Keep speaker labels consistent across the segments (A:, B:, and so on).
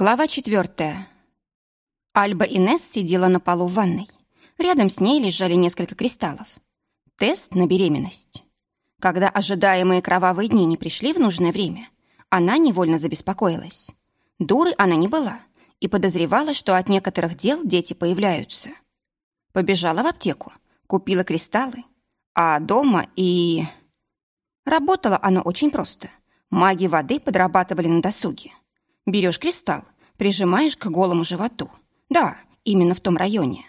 A: Глава четвертая. Альба Инесс сидела на полу в ванной. Рядом с ней лежали несколько кристаллов. Тест на беременность. Когда ожидаемые кровавые дни не пришли в нужное время, она невольно забеспокоилась. Дурой она не была и подозревала, что от некоторых дел дети появляются. Побежала в аптеку, купила кристаллы, а дома и... Работало оно очень просто. Маги воды подрабатывали на досуге. Берешь кристалл, прижимаешь к голому животу. Да, именно в том районе.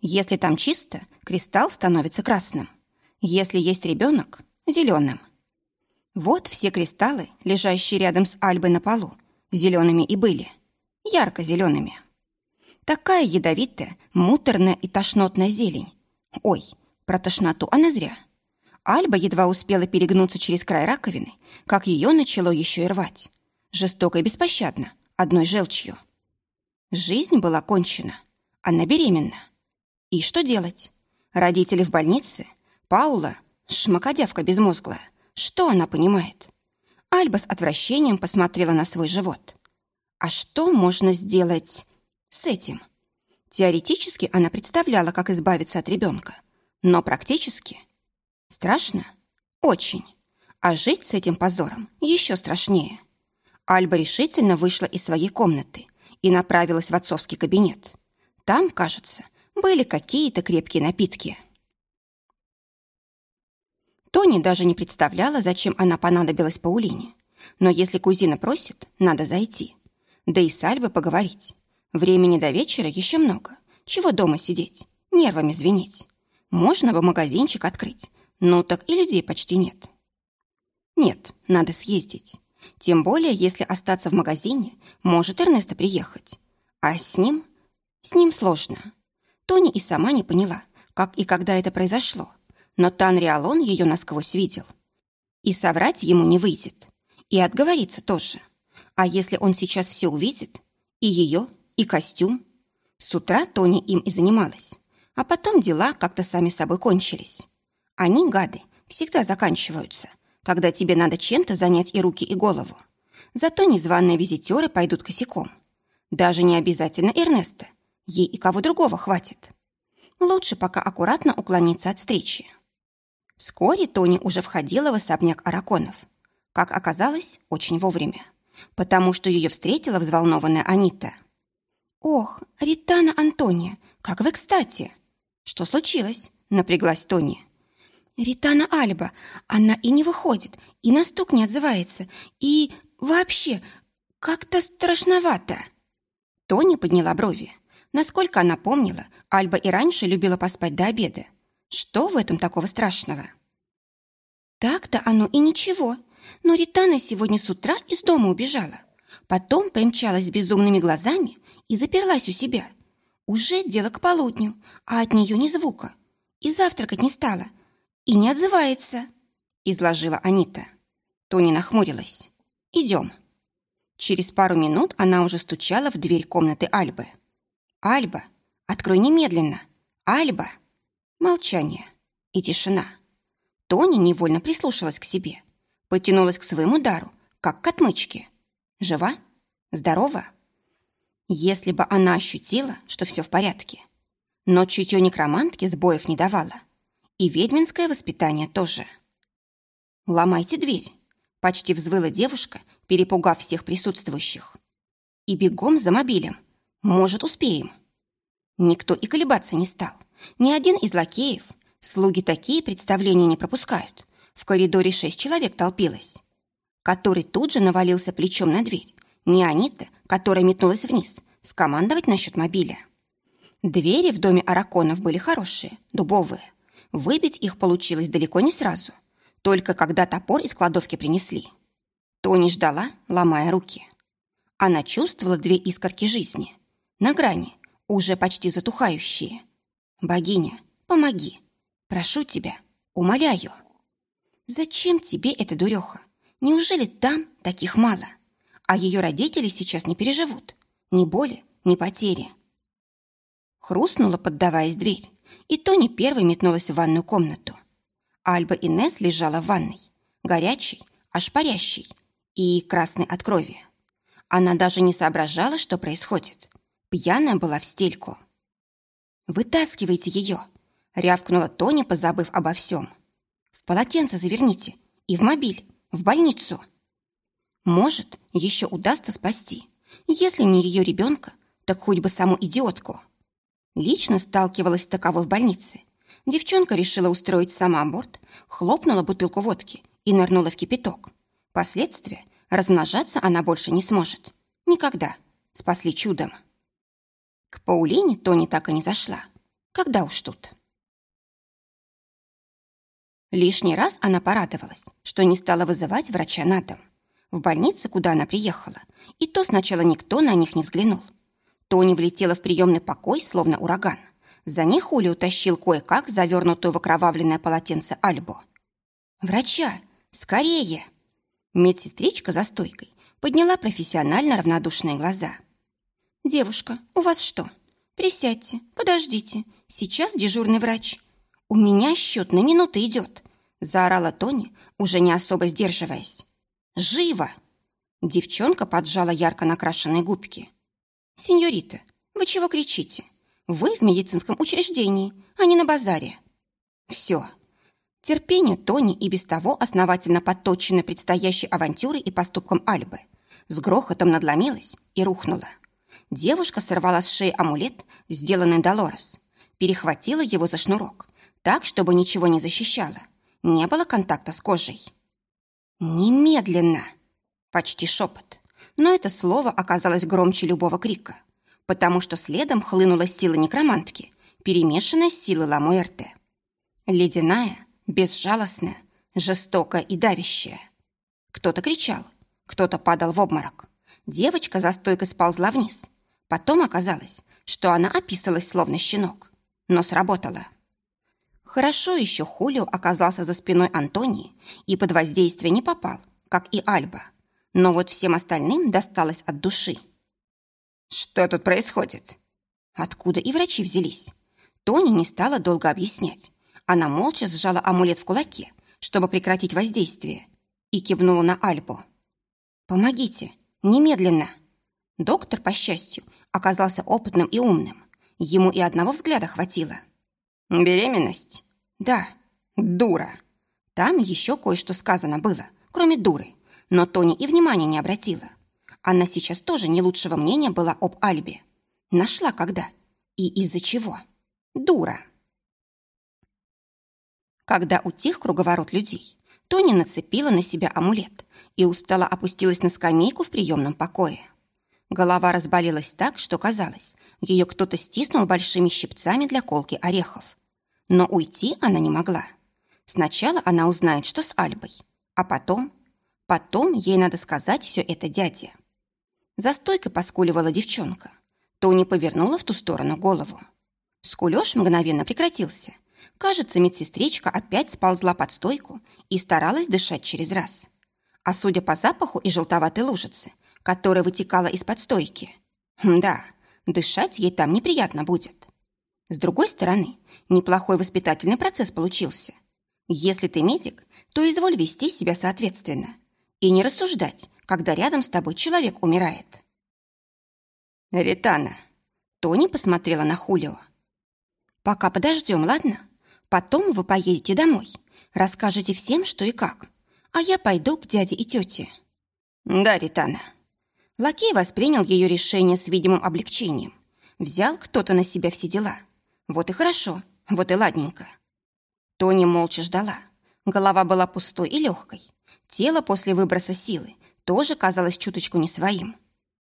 A: Если там чисто, кристалл становится красным. Если есть ребенок – зеленым. Вот все кристаллы, лежащие рядом с Альбой на полу, зелеными и были. Ярко-зелеными. Такая ядовитая, муторная и тошнотная зелень. Ой, про тошноту она зря. Альба едва успела перегнуться через край раковины, как ее начало еще и рвать жестоко и беспощадно, одной желчью. Жизнь была кончена. Она беременна. И что делать? Родители в больнице? Паула? Шмакодявка безмозглая. Что она понимает? Альба с отвращением посмотрела на свой живот. А что можно сделать с этим? Теоретически она представляла, как избавиться от ребенка. Но практически... Страшно? Очень. А жить с этим позором еще страшнее. Альба решительно вышла из своей комнаты и направилась в отцовский кабинет. Там, кажется, были какие-то крепкие напитки. Тони даже не представляла, зачем она понадобилась Паулине. Но если кузина просит, надо зайти. Да и с Альбой поговорить. Времени до вечера еще много. Чего дома сидеть, нервами звенеть? Можно бы магазинчик открыть, но так и людей почти нет. Нет, надо съездить. Тем более, если остаться в магазине, может Эрнеста приехать. А с ним? С ним сложно. Тони и сама не поняла, как и когда это произошло. Но Тан Риалон ее насквозь видел. И соврать ему не выйдет. И отговориться тоже. А если он сейчас все увидит? И ее, и костюм? С утра Тони им и занималась. А потом дела как-то сами собой кончились. Они, гады, всегда заканчиваются – когда тебе надо чем-то занять и руки, и голову. Зато незваные визитеры пойдут косяком. Даже не обязательно Эрнеста. Ей и кого другого хватит. Лучше пока аккуратно уклониться от встречи. Вскоре Тони уже входила в особняк Араконов. Как оказалось, очень вовремя. Потому что ее встретила взволнованная Анита. «Ох, Ритана Антония, как вы кстати!» «Что случилось?» – напряглась Тони. Ритана Альба, она и не выходит, и на стук не отзывается, и вообще как-то страшновато. Тони подняла брови. Насколько она помнила, Альба и раньше любила поспать до обеда. Что в этом такого страшного? Так-то оно и ничего. Но Ритана сегодня с утра из дома убежала. Потом помчалась с безумными глазами и заперлась у себя. Уже дело к полудню, а от нее ни звука. И завтракать не стала – и не отзывается», — изложила Анита. Тони нахмурилась. «Идем». Через пару минут она уже стучала в дверь комнаты Альбы. «Альба, открой немедленно! Альба!» Молчание и тишина. Тони невольно прислушалась к себе, потянулась к своему дару, как к отмычке. Жива? Здорова? Если бы она ощутила, что все в порядке. Но чутье некромантки сбоев не давало. И ведьминское воспитание тоже. «Ломайте дверь», — почти взвыла девушка, перепугав всех присутствующих. «И бегом за мобилем. Может, успеем». Никто и колебаться не стал. Ни один из лакеев. Слуги такие представления не пропускают. В коридоре шесть человек толпилось. Который тут же навалился плечом на дверь. Не Анита, которая метнулась вниз, скомандовать насчет мобиля. Двери в доме Араконов были хорошие, дубовые. Выбить их получилось далеко не сразу, только когда топор из кладовки принесли. Тони ждала, ломая руки. Она чувствовала две искорки жизни. На грани, уже почти затухающие. «Богиня, помоги! Прошу тебя, умоляю!» «Зачем тебе эта дуреха? Неужели там таких мало? А ее родители сейчас не переживут. Ни боли, ни потери». Хрустнула, поддаваясь дверь и Тони первой метнулась в ванную комнату. Альба Инес лежала в ванной, горячей, аж парящей и красной от крови. Она даже не соображала, что происходит. Пьяная была в стельку. «Вытаскивайте ее!» — рявкнула Тоня, позабыв обо всем. «В полотенце заверните и в мобиль, в больницу!» Может, еще удастся спасти. Если не ее ребенка, так хоть бы саму идиотку. Лично сталкивалась с таковой в больнице. Девчонка решила устроить самоаборт, хлопнула бутылку водки и нырнула в кипяток. Последствия – размножаться она больше не сможет. Никогда. Спасли чудом. К Паулине Тони так и не зашла. Когда уж тут. Лишний раз она порадовалась, что не стала вызывать врача на дом. В больнице, куда она приехала, и то сначала никто на них не взглянул. Тони влетела в приемный покой, словно ураган. За ней Хули утащил кое-как завернутую в окровавленное полотенце Альбу. «Врача! Скорее!» Медсестричка за стойкой подняла профессионально равнодушные глаза. «Девушка, у вас что? Присядьте, подождите. Сейчас дежурный врач. У меня счет на минуты идет», заорала Тони, уже не особо сдерживаясь. Живо!» Девчонка поджала ярко накрашенные губки. «Сеньорита, вы чего кричите? Вы в медицинском учреждении, а не на базаре». «Все». Терпение Тони и без того основательно подточено предстоящей авантюрой и поступком Альбы. С грохотом надломилась и рухнула. Девушка сорвала с шеи амулет, сделанный Долорес, перехватила его за шнурок, так, чтобы ничего не защищало. Не было контакта с кожей. «Немедленно!» Почти шепот. Но это слово оказалось громче любого крика, потому что следом хлынула сила некромантки, перемешанная с силой Ламуэрте. Ледяная, безжалостная, жестокая и давящая. Кто-то кричал, кто-то падал в обморок. Девочка за стойкой сползла вниз. Потом оказалось, что она описалась словно щенок. Но сработало. Хорошо еще Хулио оказался за спиной Антонии и под воздействие не попал, как и Альба. Но вот всем остальным досталось от души. «Что тут происходит?» Откуда и врачи взялись? Тони не стала долго объяснять. Она молча сжала амулет в кулаке, чтобы прекратить воздействие, и кивнула на Альбу. «Помогите, немедленно!» Доктор, по счастью, оказался опытным и умным. Ему и одного взгляда хватило – «Беременность?» «Да, дура». Там еще кое-что сказано было, кроме дуры, но Тони и внимания не обратила. Она сейчас тоже не лучшего мнения была об Альбе. Нашла когда? И из-за чего? Дура. Когда утих круговорот людей, Тони нацепила на себя амулет и устало опустилась на скамейку в приемном покое. Голова разболелась так, что казалось, ее кто-то стиснул большими щипцами для колки орехов. Но уйти она не могла. Сначала она узнает, что с Альбой, а потом... Потом ей надо сказать все это дяде. За стойкой поскуливала девчонка. Тони повернула в ту сторону голову. Скулёж мгновенно прекратился. Кажется, медсестричка опять сползла под стойку и старалась дышать через раз. А судя по запаху и желтоватой лужице, которая вытекала из-под стойки, да, дышать ей там неприятно будет. С другой стороны, неплохой воспитательный процесс получился. Если ты медик, то изволь вести себя соответственно и не рассуждать, когда рядом с тобой человек умирает. Ритана. Тони посмотрела на Хулио. Пока подождем, ладно? Потом вы поедете домой, расскажете всем, что и как, а я пойду к дяде и тете. Да, Ритана. Лакей воспринял ее решение с видимым облегчением. Взял кто-то на себя все дела – вот и хорошо, вот и ладненько. Тони молча ждала. Голова была пустой и легкой. Тело после выброса силы тоже казалось чуточку не своим.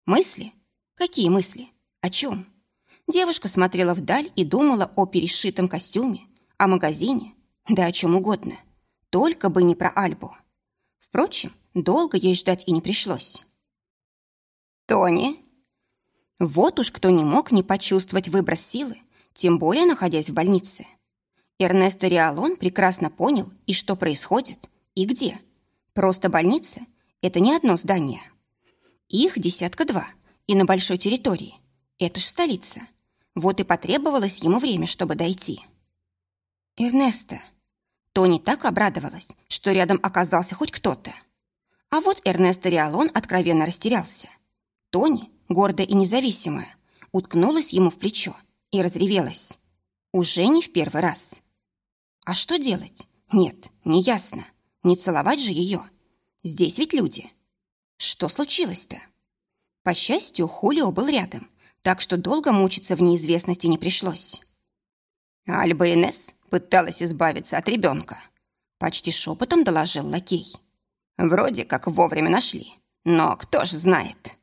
A: Мысли? Какие мысли? О чем? Девушка смотрела вдаль и думала о перешитом костюме, о магазине, да о чем угодно. Только бы не про Альбу. Впрочем, долго ей ждать и не пришлось. «Тони?» Вот уж кто не мог не почувствовать выброс силы, тем более находясь в больнице. Эрнесто Риалон прекрасно понял, и что происходит, и где. Просто больница – это не одно здание. Их десятка два, и на большой территории. Это ж столица. Вот и потребовалось ему время, чтобы дойти. Эрнесто. Тони так обрадовалась, что рядом оказался хоть кто-то. А вот Эрнесто Риалон откровенно растерялся. Тони, гордая и независимая, уткнулась ему в плечо и разревелась. Уже не в первый раз. А что делать? Нет, не ясно. Не целовать же ее. Здесь ведь люди. Что случилось-то? По счастью, Хулио был рядом, так что долго мучиться в неизвестности не пришлось. Альба Инесс пыталась избавиться от ребенка. Почти шепотом доложил лакей. Вроде как вовремя нашли, но кто ж знает.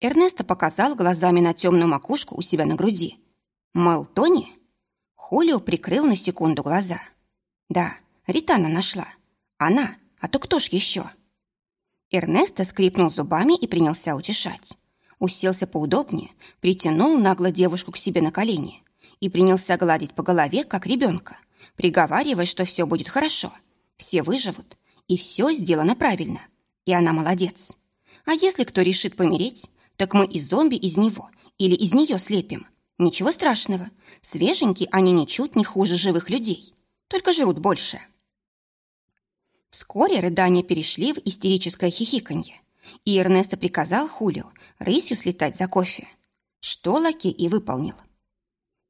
A: Эрнесто показал глазами на темную макушку у себя на груди. Мол, Тони? Хулио прикрыл на секунду глаза. Да, Ритана нашла. Она, а то кто ж еще? Эрнесто скрипнул зубами и принялся утешать. Уселся поудобнее, притянул нагло девушку к себе на колени и принялся гладить по голове, как ребенка, приговаривая, что все будет хорошо, все выживут, и все сделано правильно, и она молодец. А если кто решит помереть, так мы и зомби из него или из нее слепим. Ничего страшного. Свеженькие они ничуть не хуже живых людей. Только жрут больше. Вскоре рыдания перешли в истерическое хихиканье, и Эрнесто приказал Хулио рысью слетать за кофе. Что Лаки и выполнил.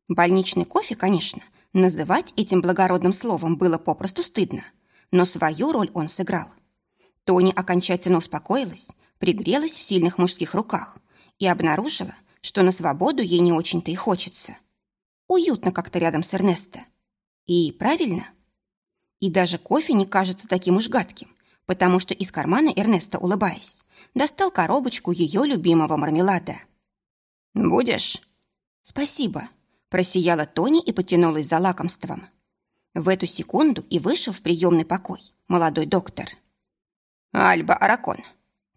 A: Больничный кофе, конечно, называть этим благородным словом было попросту стыдно, но свою роль он сыграл. Тони окончательно успокоилась, пригрелась в сильных мужских руках и обнаружила, что на свободу ей не очень-то и хочется. Уютно как-то рядом с Эрнесто. И правильно. И даже кофе не кажется таким уж гадким, потому что из кармана Эрнесто, улыбаясь, достал коробочку ее любимого мармелада. «Будешь?» «Спасибо», – просияла Тони и потянулась за лакомством. В эту секунду и вышел в приемный покой молодой доктор. «Альба Аракон,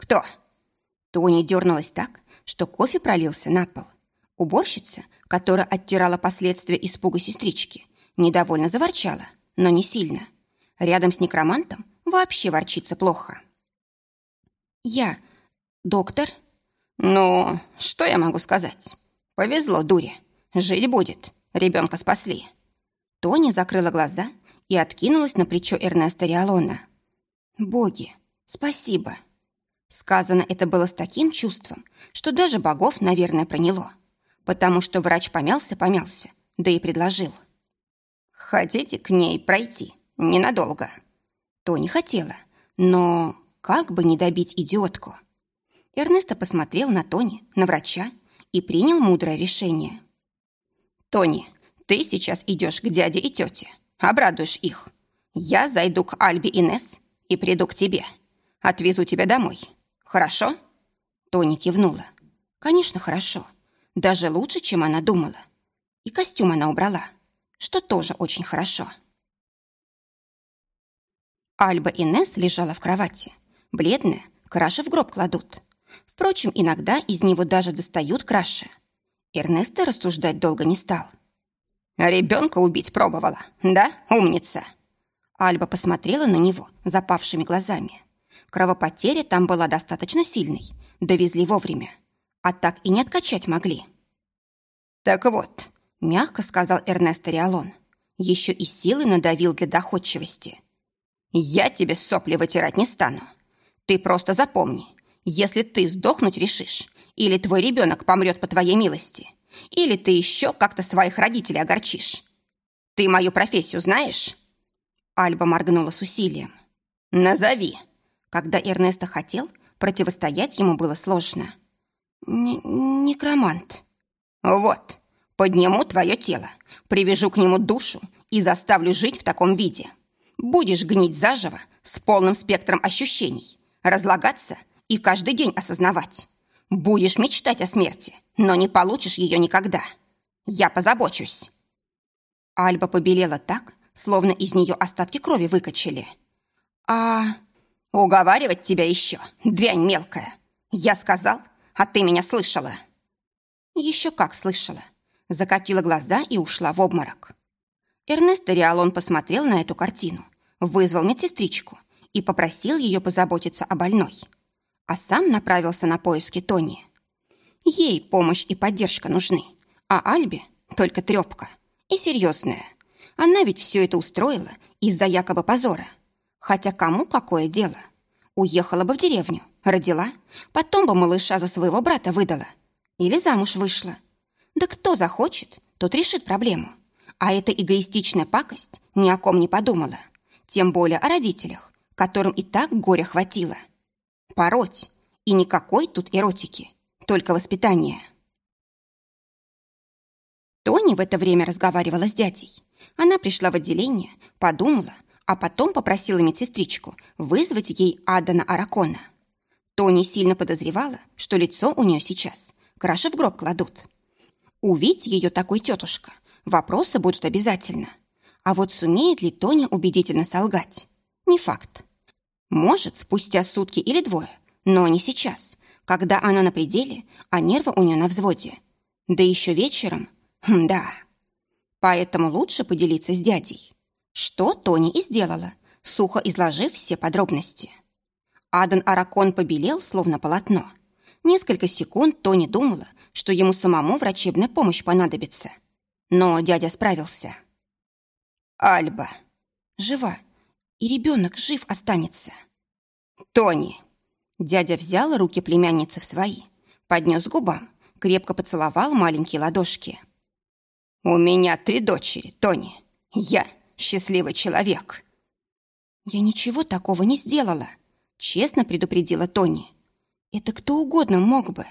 A: «Кто?» Тони дернулась так, что кофе пролился на пол. Уборщица, которая оттирала последствия испуга сестрички, недовольно заворчала, но не сильно. Рядом с некромантом вообще ворчится плохо. «Я... доктор?» «Ну, что я могу сказать? Повезло дуре. Жить будет. Ребенка спасли». Тони закрыла глаза и откинулась на плечо Эрнеста Риалона. «Боги, спасибо!» Сказано это было с таким чувством, что даже богов, наверное, проняло. Потому что врач помялся-помялся, да и предложил. «Хотите к ней пройти? Ненадолго». То не хотела, но как бы не добить идиотку. Эрнесто посмотрел на Тони, на врача и принял мудрое решение. «Тони, ты сейчас идешь к дяде и тете, обрадуешь их. Я зайду к Альбе и Несс и приду к тебе. Отвезу тебя домой. Хорошо?» Тони кивнула. «Конечно, хорошо. Даже лучше, чем она думала. И костюм она убрала, что тоже очень хорошо». Альба Инес лежала в кровати. Бледная, краши в гроб кладут. Впрочем, иногда из него даже достают краши. Эрнесто рассуждать долго не стал. «Ребенка убить пробовала, да, умница?» Альба посмотрела на него запавшими глазами. Кровопотеря там была достаточно сильной. Довезли вовремя. А так и не откачать могли. «Так вот», — мягко сказал Эрнесто Риалон, еще и силы надавил для доходчивости. «Я тебе сопли вытирать не стану. Ты просто запомни, если ты сдохнуть решишь, или твой ребенок помрет по твоей милости, или ты еще как-то своих родителей огорчишь. Ты мою профессию знаешь?» Альба моргнула с усилием. «Назови», когда Эрнесто хотел, противостоять ему было сложно. Н «Некромант». «Вот, подниму твое тело, привяжу к нему душу и заставлю жить в таком виде. Будешь гнить заживо с полным спектром ощущений, разлагаться и каждый день осознавать. Будешь мечтать о смерти, но не получишь ее никогда. Я позабочусь». Альба побелела так, словно из нее остатки крови выкачали. «А...» «Уговаривать тебя еще, дрянь мелкая! Я сказал, а ты меня слышала!» Еще как слышала. Закатила глаза и ушла в обморок. Эрнесто Риалон посмотрел на эту картину, вызвал медсестричку и попросил ее позаботиться о больной. А сам направился на поиски Тони. Ей помощь и поддержка нужны, а Альбе только трепка. И серьезная. Она ведь все это устроила из-за якобы позора – Хотя кому какое дело? Уехала бы в деревню, родила, потом бы малыша за своего брата выдала. Или замуж вышла. Да кто захочет, тот решит проблему. А эта эгоистичная пакость ни о ком не подумала. Тем более о родителях, которым и так горя хватило. Пороть. И никакой тут эротики, только воспитание. Тони в это время разговаривала с дядей. Она пришла в отделение, подумала, а потом попросила медсестричку вызвать ей Адана Аракона. Тони сильно подозревала, что лицо у нее сейчас краши в гроб кладут. Увидеть ее такой тетушка, вопросы будут обязательно. А вот сумеет ли Тоня убедительно солгать? Не факт. Может, спустя сутки или двое, но не сейчас, когда она на пределе, а нервы у нее на взводе. Да еще вечером. Хм, да. Поэтому лучше поделиться с дядей. Что Тони и сделала, сухо изложив все подробности. Адан Аракон побелел, словно полотно. Несколько секунд Тони думала, что ему самому врачебная помощь понадобится. Но дядя справился. Альба. Жива. И ребенок жив останется. Тони. Дядя взял руки племянницы в свои, поднес губам, крепко поцеловал маленькие ладошки. «У меня три дочери, Тони. Я счастливый человек». «Я ничего такого не сделала», — честно предупредила Тони. «Это кто угодно мог бы».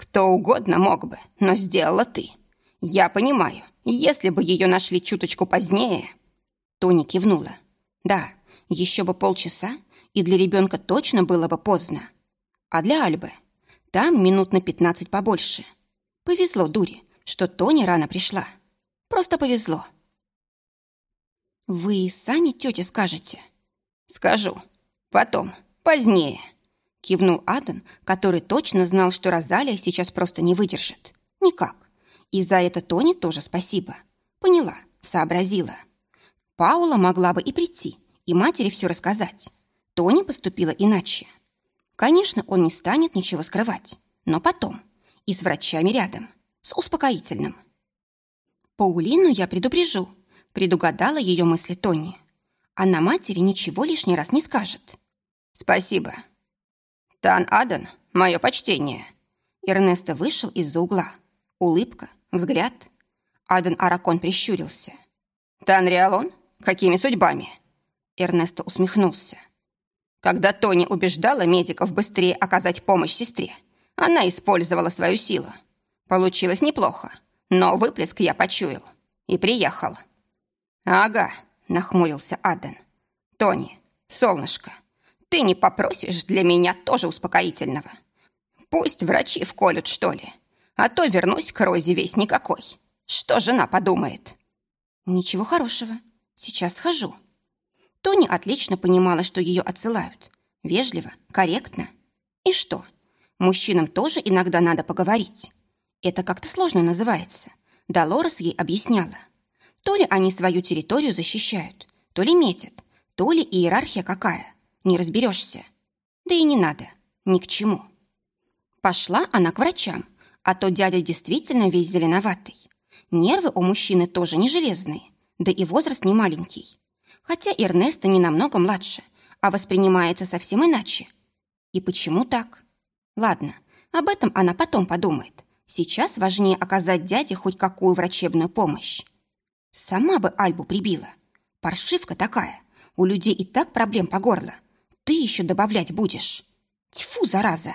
A: «Кто угодно мог бы, но сделала ты. Я понимаю, если бы ее нашли чуточку позднее...» Тони кивнула. «Да, еще бы полчаса, и для ребенка точно было бы поздно. А для Альбы? Там минут на пятнадцать побольше. Повезло дуре, что Тони рано пришла. Просто повезло. «Вы сами тете скажете?» «Скажу. Потом. Позднее». Кивнул Адан, который точно знал, что Розалия сейчас просто не выдержит. Никак. И за это Тони тоже спасибо. Поняла, сообразила. Паула могла бы и прийти, и матери все рассказать. Тони поступила иначе. Конечно, он не станет ничего скрывать, но потом. И с врачами рядом, с успокоительным. Паулину я предупрежу, предугадала ее мысли Тони. Она матери ничего лишний раз не скажет. Спасибо. Тан Адан, мое почтение. Эрнесто вышел из-за угла. Улыбка, взгляд. Адан Аракон прищурился. Тан Риалон, какими судьбами? Эрнесто усмехнулся. Когда Тони убеждала медиков быстрее оказать помощь сестре, она использовала свою силу. Получилось неплохо, но выплеск я почуял и приехал. «Ага», — нахмурился Аден. «Тони, солнышко, ты не попросишь для меня тоже успокоительного? Пусть врачи вколют, что ли, а то вернусь к Розе весь никакой. Что жена подумает?» «Ничего хорошего. Сейчас схожу», Тони отлично понимала, что ее отсылают. Вежливо, корректно. И что? Мужчинам тоже иногда надо поговорить. Это как-то сложно называется. Долорес ей объясняла. То ли они свою территорию защищают, то ли метят, то ли иерархия какая. Не разберешься. Да и не надо. Ни к чему. Пошла она к врачам, а то дядя действительно весь зеленоватый. Нервы у мужчины тоже не железные, да и возраст не маленький хотя Эрнеста не намного младше, а воспринимается совсем иначе. И почему так? Ладно, об этом она потом подумает. Сейчас важнее оказать дяде хоть какую врачебную помощь. Сама бы Альбу прибила. Паршивка такая. У людей и так проблем по горло. Ты еще добавлять будешь. Тьфу, зараза!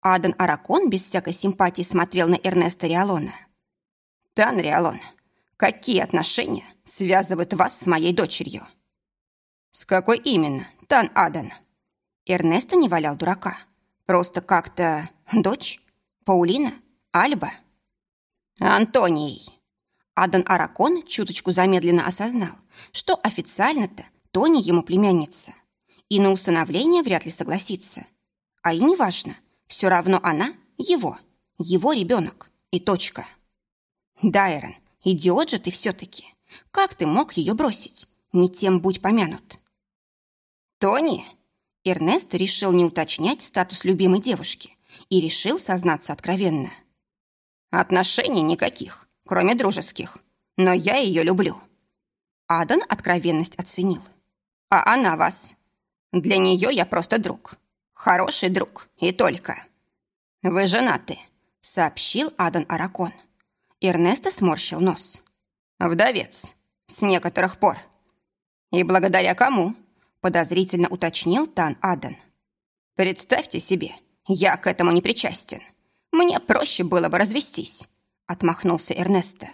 A: Адан Аракон без всякой симпатии смотрел на Эрнеста Риалона. «Тан Риалон, какие отношения связывают вас с моей дочерью». «С какой именно, Тан Адан?» Эрнесто не валял дурака. Просто как-то дочь? Паулина? Альба? Антонией. Адан Аракон чуточку замедленно осознал, что официально-то Тони ему племянница. И на усыновление вряд ли согласится. А и неважно, все равно она его, его ребенок и точка. Дайрон, идиот же ты все-таки. Как ты мог ее бросить? Не тем будь помянут. Тони? Эрнест решил не уточнять статус любимой девушки и решил сознаться откровенно. Отношений никаких, кроме дружеских, но я ее люблю. Адан откровенность оценил. А она вас? Для нее я просто друг. Хороший друг, и только. Вы женаты, сообщил Адан Аракон. Эрнесто сморщил нос. Вдовец. С некоторых пор. И благодаря кому? Подозрительно уточнил Тан Адан. Представьте себе, я к этому не причастен. Мне проще было бы развестись, отмахнулся Эрнесто.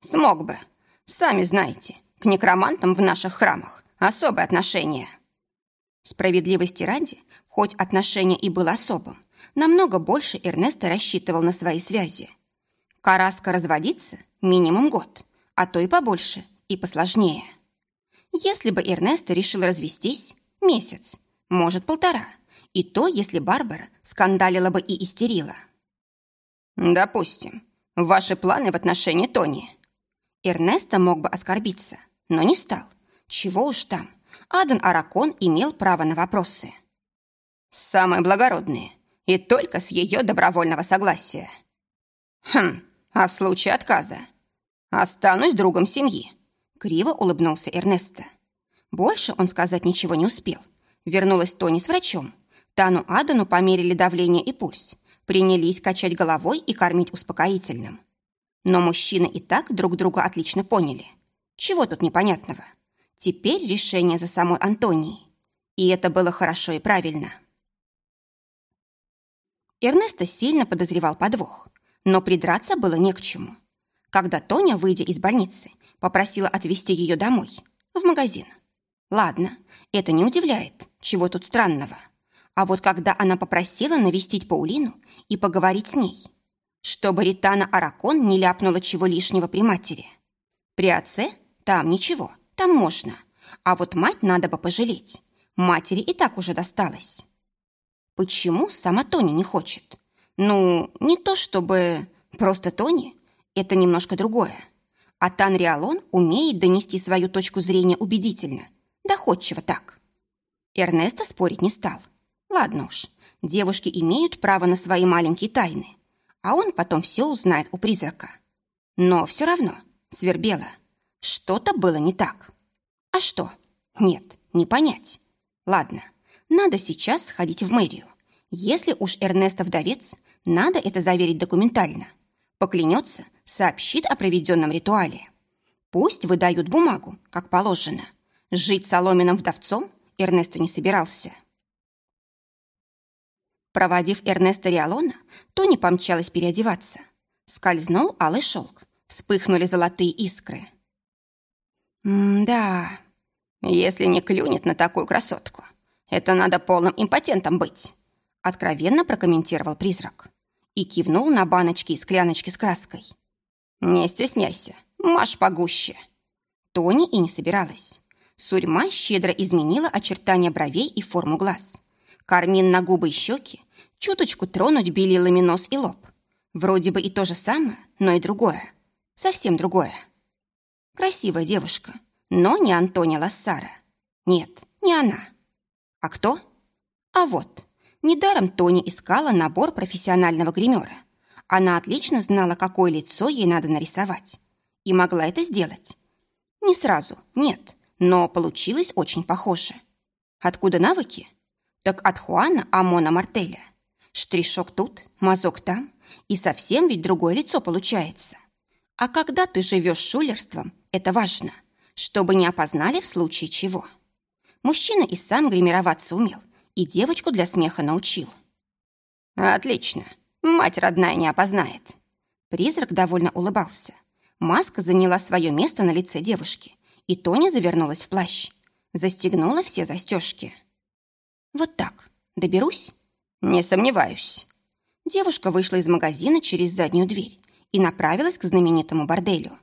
A: Смог бы. Сами знаете, к некромантам в наших храмах особое отношение. Справедливости ради, хоть отношение и было особым, намного больше Эрнесто рассчитывал на свои связи. Караска разводиться минимум год, а то и побольше, и посложнее. Если бы Эрнесто решил развестись, месяц, может, полтора, и то, если Барбара скандалила бы и истерила. «Допустим, ваши планы в отношении Тони». Эрнесто мог бы оскорбиться, но не стал. Чего уж там, Адан Аракон имел право на вопросы. Самые благородные, и только с ее добровольного согласия. Хм, а в случае отказа? Останусь другом семьи. Криво улыбнулся Эрнесто. Больше он сказать ничего не успел. Вернулась Тони с врачом. Тану Адану померили давление и пульс. Принялись качать головой и кормить успокоительным. Но мужчины и так друг друга отлично поняли. Чего тут непонятного? Теперь решение за самой Антонией. И это было хорошо и правильно. Эрнесто сильно подозревал подвох, но придраться было не к чему. Когда Тоня, выйдя из больницы, попросила отвезти ее домой, в магазин. Ладно, это не удивляет, чего тут странного. А вот когда она попросила навестить Паулину и поговорить с ней, чтобы Ритана Аракон не ляпнула чего лишнего при матери. При отце там ничего, там можно. А вот мать надо бы пожалеть. Матери и так уже досталось. Почему сама Тони не хочет? Ну, не то чтобы... Просто Тони – это немножко другое. А Тан Риалон умеет донести свою точку зрения убедительно, доходчиво так. Эрнесто спорить не стал. Ладно уж, девушки имеют право на свои маленькие тайны, а он потом все узнает у призрака. Но все равно свербело. Что-то было не так. А что? Нет, не понять. Ладно, надо сейчас сходить в мэрию. Если уж Эрнесто вдовец, надо это заверить документально. Поклянется, сообщит о проведенном ритуале. Пусть выдают бумагу, как положено. Жить соломенным вдовцом Эрнесто не собирался. Проводив Эрнеста Риалона, Тони помчалась переодеваться. Скользнул алый шелк, вспыхнули золотые искры. «М-да, если не клюнет на такую красотку, это надо полным импотентом быть», откровенно прокомментировал призрак и кивнул на баночки и скляночки с краской. «Не стесняйся, маш погуще». Тони и не собиралась. Сурьма щедро изменила очертания бровей и форму глаз. Кармин на губы и щеки, чуточку тронуть белилами нос и лоб. Вроде бы и то же самое, но и другое. Совсем другое. Красивая девушка, но не Антония Лассара. Нет, не она. А кто? А вот, недаром Тони искала набор профессионального гримера. Она отлично знала, какое лицо ей надо нарисовать. И могла это сделать. Не сразу, нет, но получилось очень похоже. Откуда навыки? Так от Хуана Амона Мартеля. Штришок тут, мазок там, и совсем ведь другое лицо получается. А когда ты живешь шулерством, это важно, чтобы не опознали в случае чего. Мужчина и сам гримироваться умел, и девочку для смеха научил. «Отлично, мать родная не опознает». Призрак довольно улыбался. Маска заняла свое место на лице девушки, и Тоня завернулась в плащ. Застегнула все застежки. «Вот так. Доберусь?» «Не сомневаюсь». Девушка вышла из магазина через заднюю дверь и направилась к знаменитому борделю.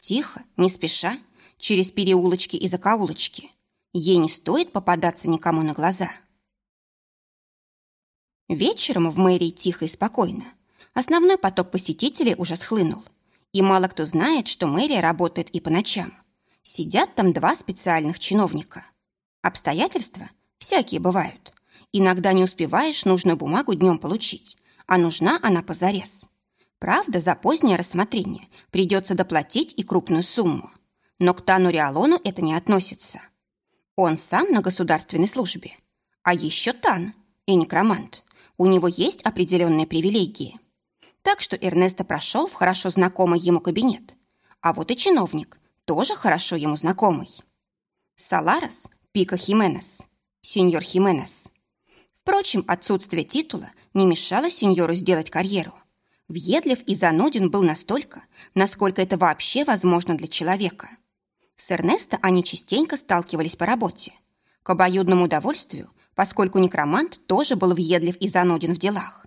A: Тихо, не спеша, через переулочки и закоулочки. Ей не стоит попадаться никому на глаза. Вечером в мэрии тихо и спокойно. Основной поток посетителей уже схлынул. И мало кто знает, что мэрия работает и по ночам. Сидят там два специальных чиновника. Обстоятельства всякие бывают. Иногда не успеваешь нужную бумагу днем получить, а нужна она позарез. Правда, за позднее рассмотрение придется доплатить и крупную сумму. Но к Тану Риалону это не относится. Он сам на государственной службе. А еще Тан и некромант. У него есть определенные привилегии. Так что Эрнесто прошел в хорошо знакомый ему кабинет. А вот и чиновник, тоже хорошо ему знакомый. Саларес Пика Хименес, сеньор Хименес. Впрочем, отсутствие титула не мешало сеньору сделать карьеру. Въедлив и зануден был настолько, насколько это вообще возможно для человека. С Эрнесто они частенько сталкивались по работе. К обоюдному удовольствию, поскольку некромант тоже был въедлив и зануден в делах.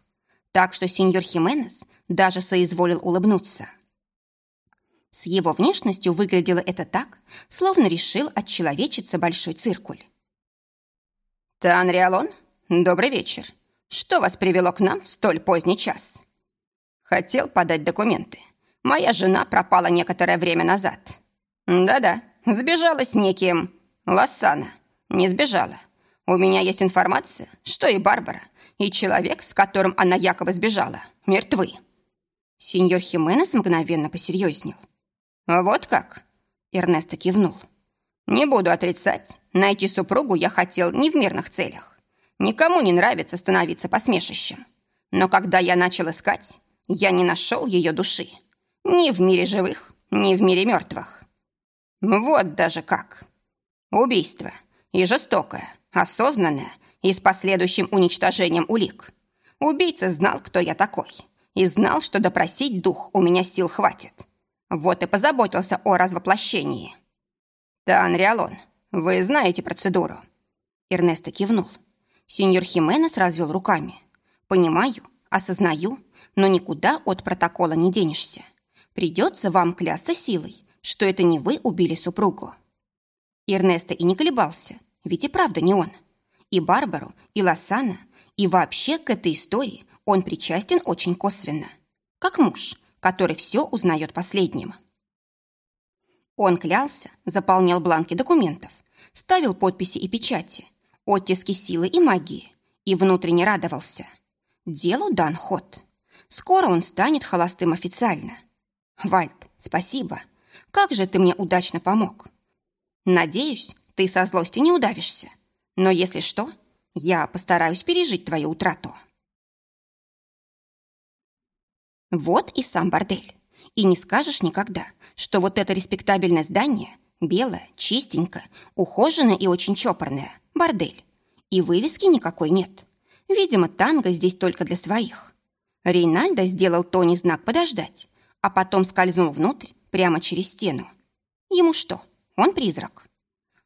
A: Так что сеньор Хименес даже соизволил улыбнуться. С его внешностью выглядело это так, словно решил отчеловечиться большой циркуль. «Тан Риалон, добрый вечер. Что вас привело к нам в столь поздний час?» «Хотел подать документы. Моя жена пропала некоторое время назад. Да-да, сбежала с неким Лассана. Не сбежала. У меня есть информация, что и Барбара, и человек, с которым она якобы сбежала, мертвы». Сеньор Хименес мгновенно посерьезнел. «Вот как?» Эрнесто кивнул. «Не буду отрицать. Найти супругу я хотел не в мирных целях. Никому не нравится становиться посмешищем. Но когда я начал искать, я не нашел ее души. Ни в мире живых, ни в мире мертвых. Вот даже как. Убийство. И жестокое, осознанное и с последующим уничтожением улик. Убийца знал, кто я такой. И знал, что допросить дух у меня сил хватит. Вот и позаботился о развоплощении. «Тан Риалон, вы знаете процедуру?» Эрнесто кивнул. Сеньор Хименес развел руками. «Понимаю, осознаю, но никуда от протокола не денешься. Придется вам клясться силой, что это не вы убили супругу». Эрнесто и не колебался, ведь и правда не он. И Барбару, и Лосана, и вообще к этой истории он причастен очень косвенно. Как муж, который все узнает последним. Он клялся, заполнял бланки документов, ставил подписи и печати, оттиски силы и магии, и внутренне радовался. Делу дан ход. Скоро он станет холостым официально. Вальд, спасибо. Как же ты мне удачно помог. Надеюсь, ты со злости не удавишься. Но если что, я постараюсь пережить твою утрату. Вот и сам бордель. И не скажешь никогда, что вот это респектабельное здание, белое, чистенькое, ухоженное и очень чопорное, бордель. И вывески никакой нет. Видимо, танго здесь только для своих. Рейнальдо сделал Тони знак подождать, а потом скользнул внутрь, прямо через стену. Ему что, он призрак?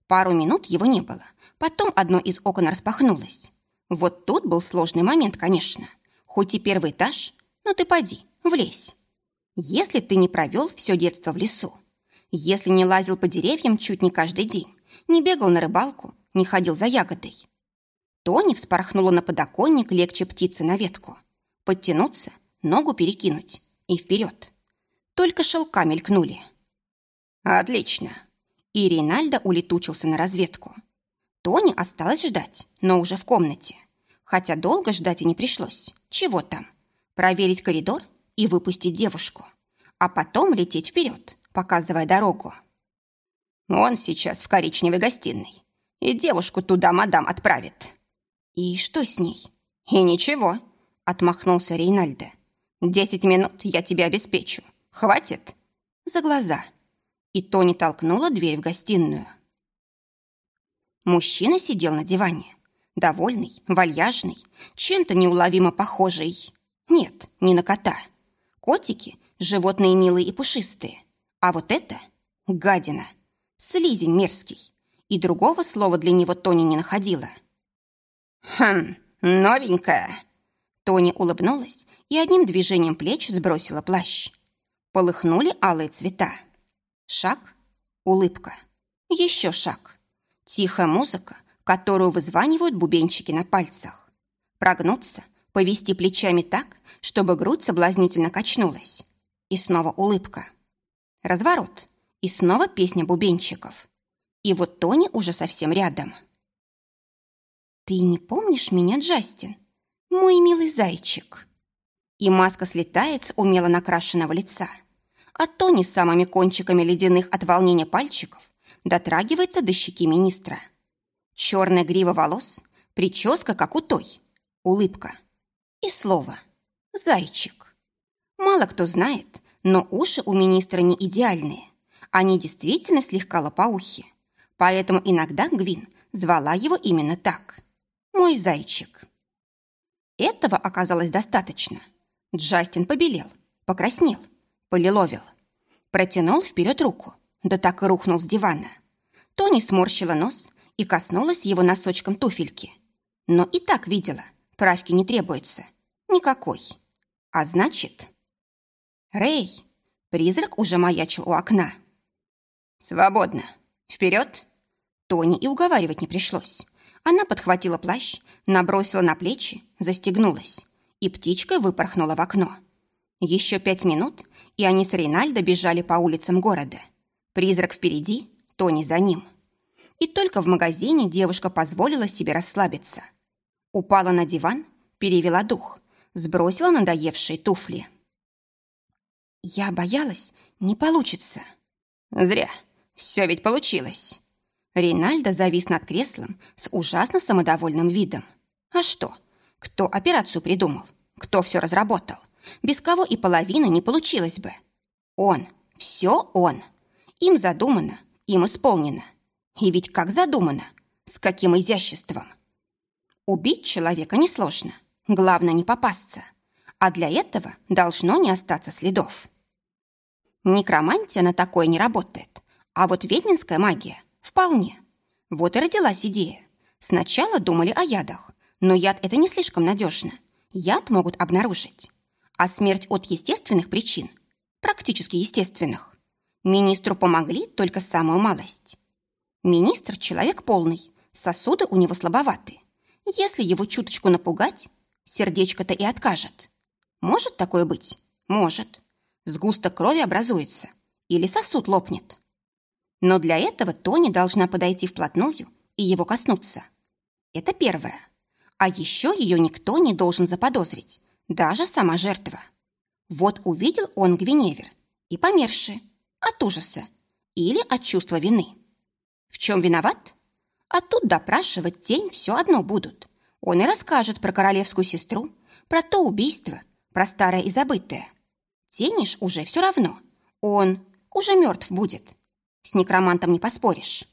A: Пару минут его не было. Потом одно из окон распахнулось. Вот тут был сложный момент, конечно. Хоть и первый этаж, но ты поди, влезь. Если ты не провел все детство в лесу, если не лазил по деревьям чуть не каждый день, не бегал на рыбалку, не ходил за ягодой. Тони вспорхнула на подоконник легче птицы на ветку. Подтянуться, ногу перекинуть и вперед. Только шелка мелькнули. Отлично. И Рейнальдо улетучился на разведку. Тони осталось ждать, но уже в комнате. Хотя долго ждать и не пришлось. Чего там? Проверить коридор и выпустить девушку, а потом лететь вперед, показывая дорогу. Он сейчас в коричневой гостиной, и девушку туда мадам отправит. И что с ней? И ничего, отмахнулся Рейнальдо. Десять минут я тебя обеспечу. Хватит? За глаза. И Тони толкнула дверь в гостиную. Мужчина сидел на диване, довольный, вальяжный, чем-то неуловимо похожий. Нет, не на кота. Котики – животные милые и пушистые. А вот это – гадина. Слизень мерзкий. И другого слова для него Тони не находила. «Хм, новенькая!» Тони улыбнулась и одним движением плеч сбросила плащ. Полыхнули алые цвета. Шаг, улыбка, еще шаг. Тихая музыка, которую вызванивают бубенчики на пальцах. Прогнуться, повести плечами так, чтобы грудь соблазнительно качнулась. И снова улыбка. Разворот. И снова песня бубенчиков. И вот Тони уже совсем рядом. «Ты не помнишь меня, Джастин? Мой милый зайчик?» И маска слетает с умело накрашенного лица. А Тони самыми кончиками ледяных от волнения пальчиков дотрагивается до щеки министра. Черная грива волос, прическа, как у той, улыбка и слово «зайчик». Мало кто знает, но уши у министра не идеальные. Они действительно слегка лопоухи. Поэтому иногда Гвин звала его именно так. «Мой зайчик». Этого оказалось достаточно. Джастин побелел, покраснел, полиловил. Протянул вперед руку, да так и рухнул с дивана. Тони сморщила нос и коснулась его носочком туфельки. Но и так видела, правки не требуется. Никакой. А значит... Рэй, призрак уже маячил у окна. «Свободно. Вперед!» Тони и уговаривать не пришлось. Она подхватила плащ, набросила на плечи, застегнулась и птичкой выпорхнула в окно. Еще пять минут, и они с Рейнальдо бежали по улицам города. Призрак впереди, Тони за ним. И только в магазине девушка позволила себе расслабиться. Упала на диван, перевела дух, сбросила надоевшие туфли. Я боялась, не получится. Зря. Все ведь получилось. Рейнальдо завис над креслом с ужасно самодовольным видом. А что? Кто операцию придумал? Кто все разработал? Без кого и половина не получилось бы. Он. Все он. Им задумано, им исполнено. И ведь как задумано? С каким изяществом? Убить человека несложно. Главное не попасться. А для этого должно не остаться следов. Некромантия на такое не работает. А вот ведьминская магия Вполне. Вот и родилась идея. Сначала думали о ядах, но яд – это не слишком надежно. Яд могут обнаружить. А смерть от естественных причин, практически естественных, министру помогли только самую малость. Министр – человек полный, сосуды у него слабоваты. Если его чуточку напугать, сердечко-то и откажет. Может такое быть? Может. Сгусток крови образуется. Или сосуд лопнет. Но для этого Тони должна подойти вплотную и его коснуться. Это первое. А еще ее никто не должен заподозрить, даже сама жертва. Вот увидел он Гвиневер и померши от ужаса или от чувства вины. В чем виноват? А тут допрашивать тень все одно будут. Он и расскажет про королевскую сестру, про то убийство, про старое и забытое. Тениш уже все равно. Он уже мертв будет. С некромантом не поспоришь.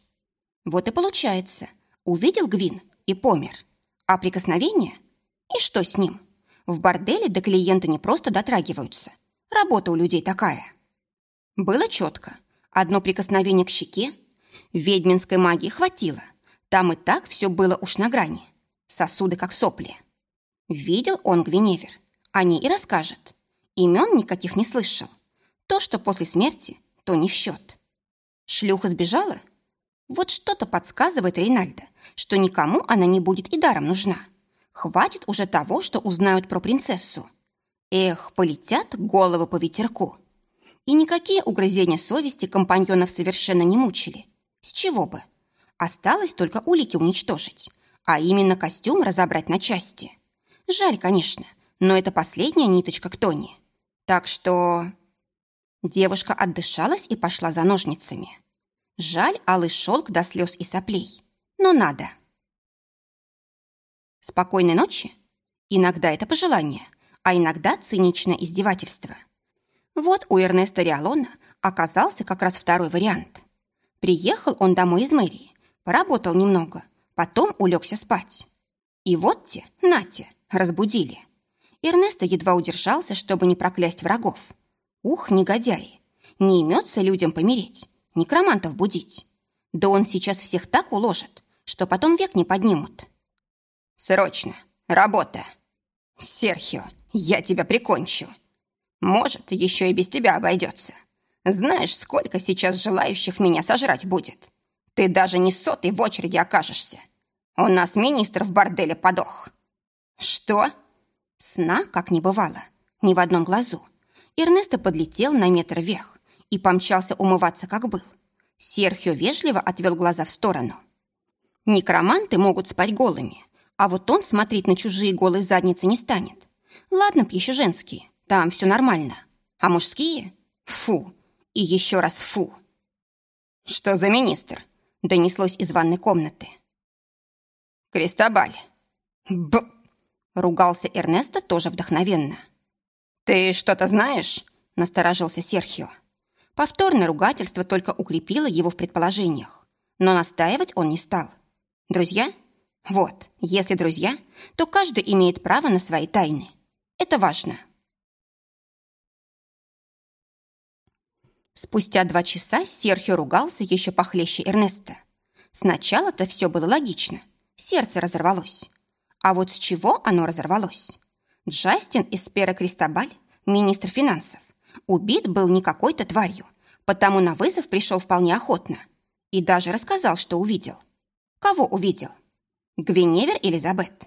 A: Вот и получается. Увидел Гвин и помер. А прикосновение? И что с ним? В борделе до клиента не просто дотрагиваются. Работа у людей такая. Было четко. Одно прикосновение к щеке. Ведьминской магии хватило. Там и так все было уж на грани. Сосуды как сопли. Видел он Гвиневер. Они и расскажет. Имен никаких не слышал. То, что после смерти, то не в счет. Шлюха сбежала? Вот что-то подсказывает Рейнальдо, что никому она не будет и даром нужна. Хватит уже того, что узнают про принцессу. Эх, полетят головы по ветерку. И никакие угрызения совести компаньонов совершенно не мучили. С чего бы? Осталось только улики уничтожить, а именно костюм разобрать на части. Жаль, конечно, но это последняя ниточка к Тони. Так что... Девушка отдышалась и пошла за ножницами. Жаль алый шелк до слез и соплей. Но надо. Спокойной ночи. Иногда это пожелание, а иногда циничное издевательство. Вот у Эрнеста Риалона оказался как раз второй вариант. Приехал он домой из мэрии, поработал немного, потом улегся спать. И вот те, нате, разбудили. Эрнесто едва удержался, чтобы не проклясть врагов. Ух, негодяи! Не имется людям помереть некромантов будить. Да он сейчас всех так уложит, что потом век не поднимут. Срочно, работа. Серхио, я тебя прикончу. Может, еще и без тебя обойдется. Знаешь, сколько сейчас желающих меня сожрать будет? Ты даже не сотый в очереди окажешься. У нас министр в борделе подох. Что? Сна как не бывало. Ни в одном глазу. Эрнесто подлетел на метр вверх и помчался умываться, как был. Серхио вежливо отвел глаза в сторону. Некроманты могут спать голыми, а вот он смотреть на чужие голые задницы не станет. Ладно б еще женские, там все нормально. А мужские? Фу. И еще раз фу. «Что за министр?» – донеслось из ванной комнаты.
B: Кристобаль.
A: Б! Ругался Эрнесто тоже вдохновенно.
B: Ты что-то знаешь? Насторожился Серхио.
A: Повторное ругательство только укрепило его в предположениях. Но настаивать он не стал. Друзья? Вот, если друзья, то каждый имеет право на свои тайны. Это важно. Спустя два часа Серхио ругался еще похлеще Эрнеста. Сначала-то все было логично. Сердце разорвалось. А вот с чего оно разорвалось? Джастин из Пера Кристобаль, министр финансов, убит был не какой-то тварью, потому на вызов пришел вполне охотно. И даже рассказал, что увидел. Кого увидел? Гвиневер Элизабет.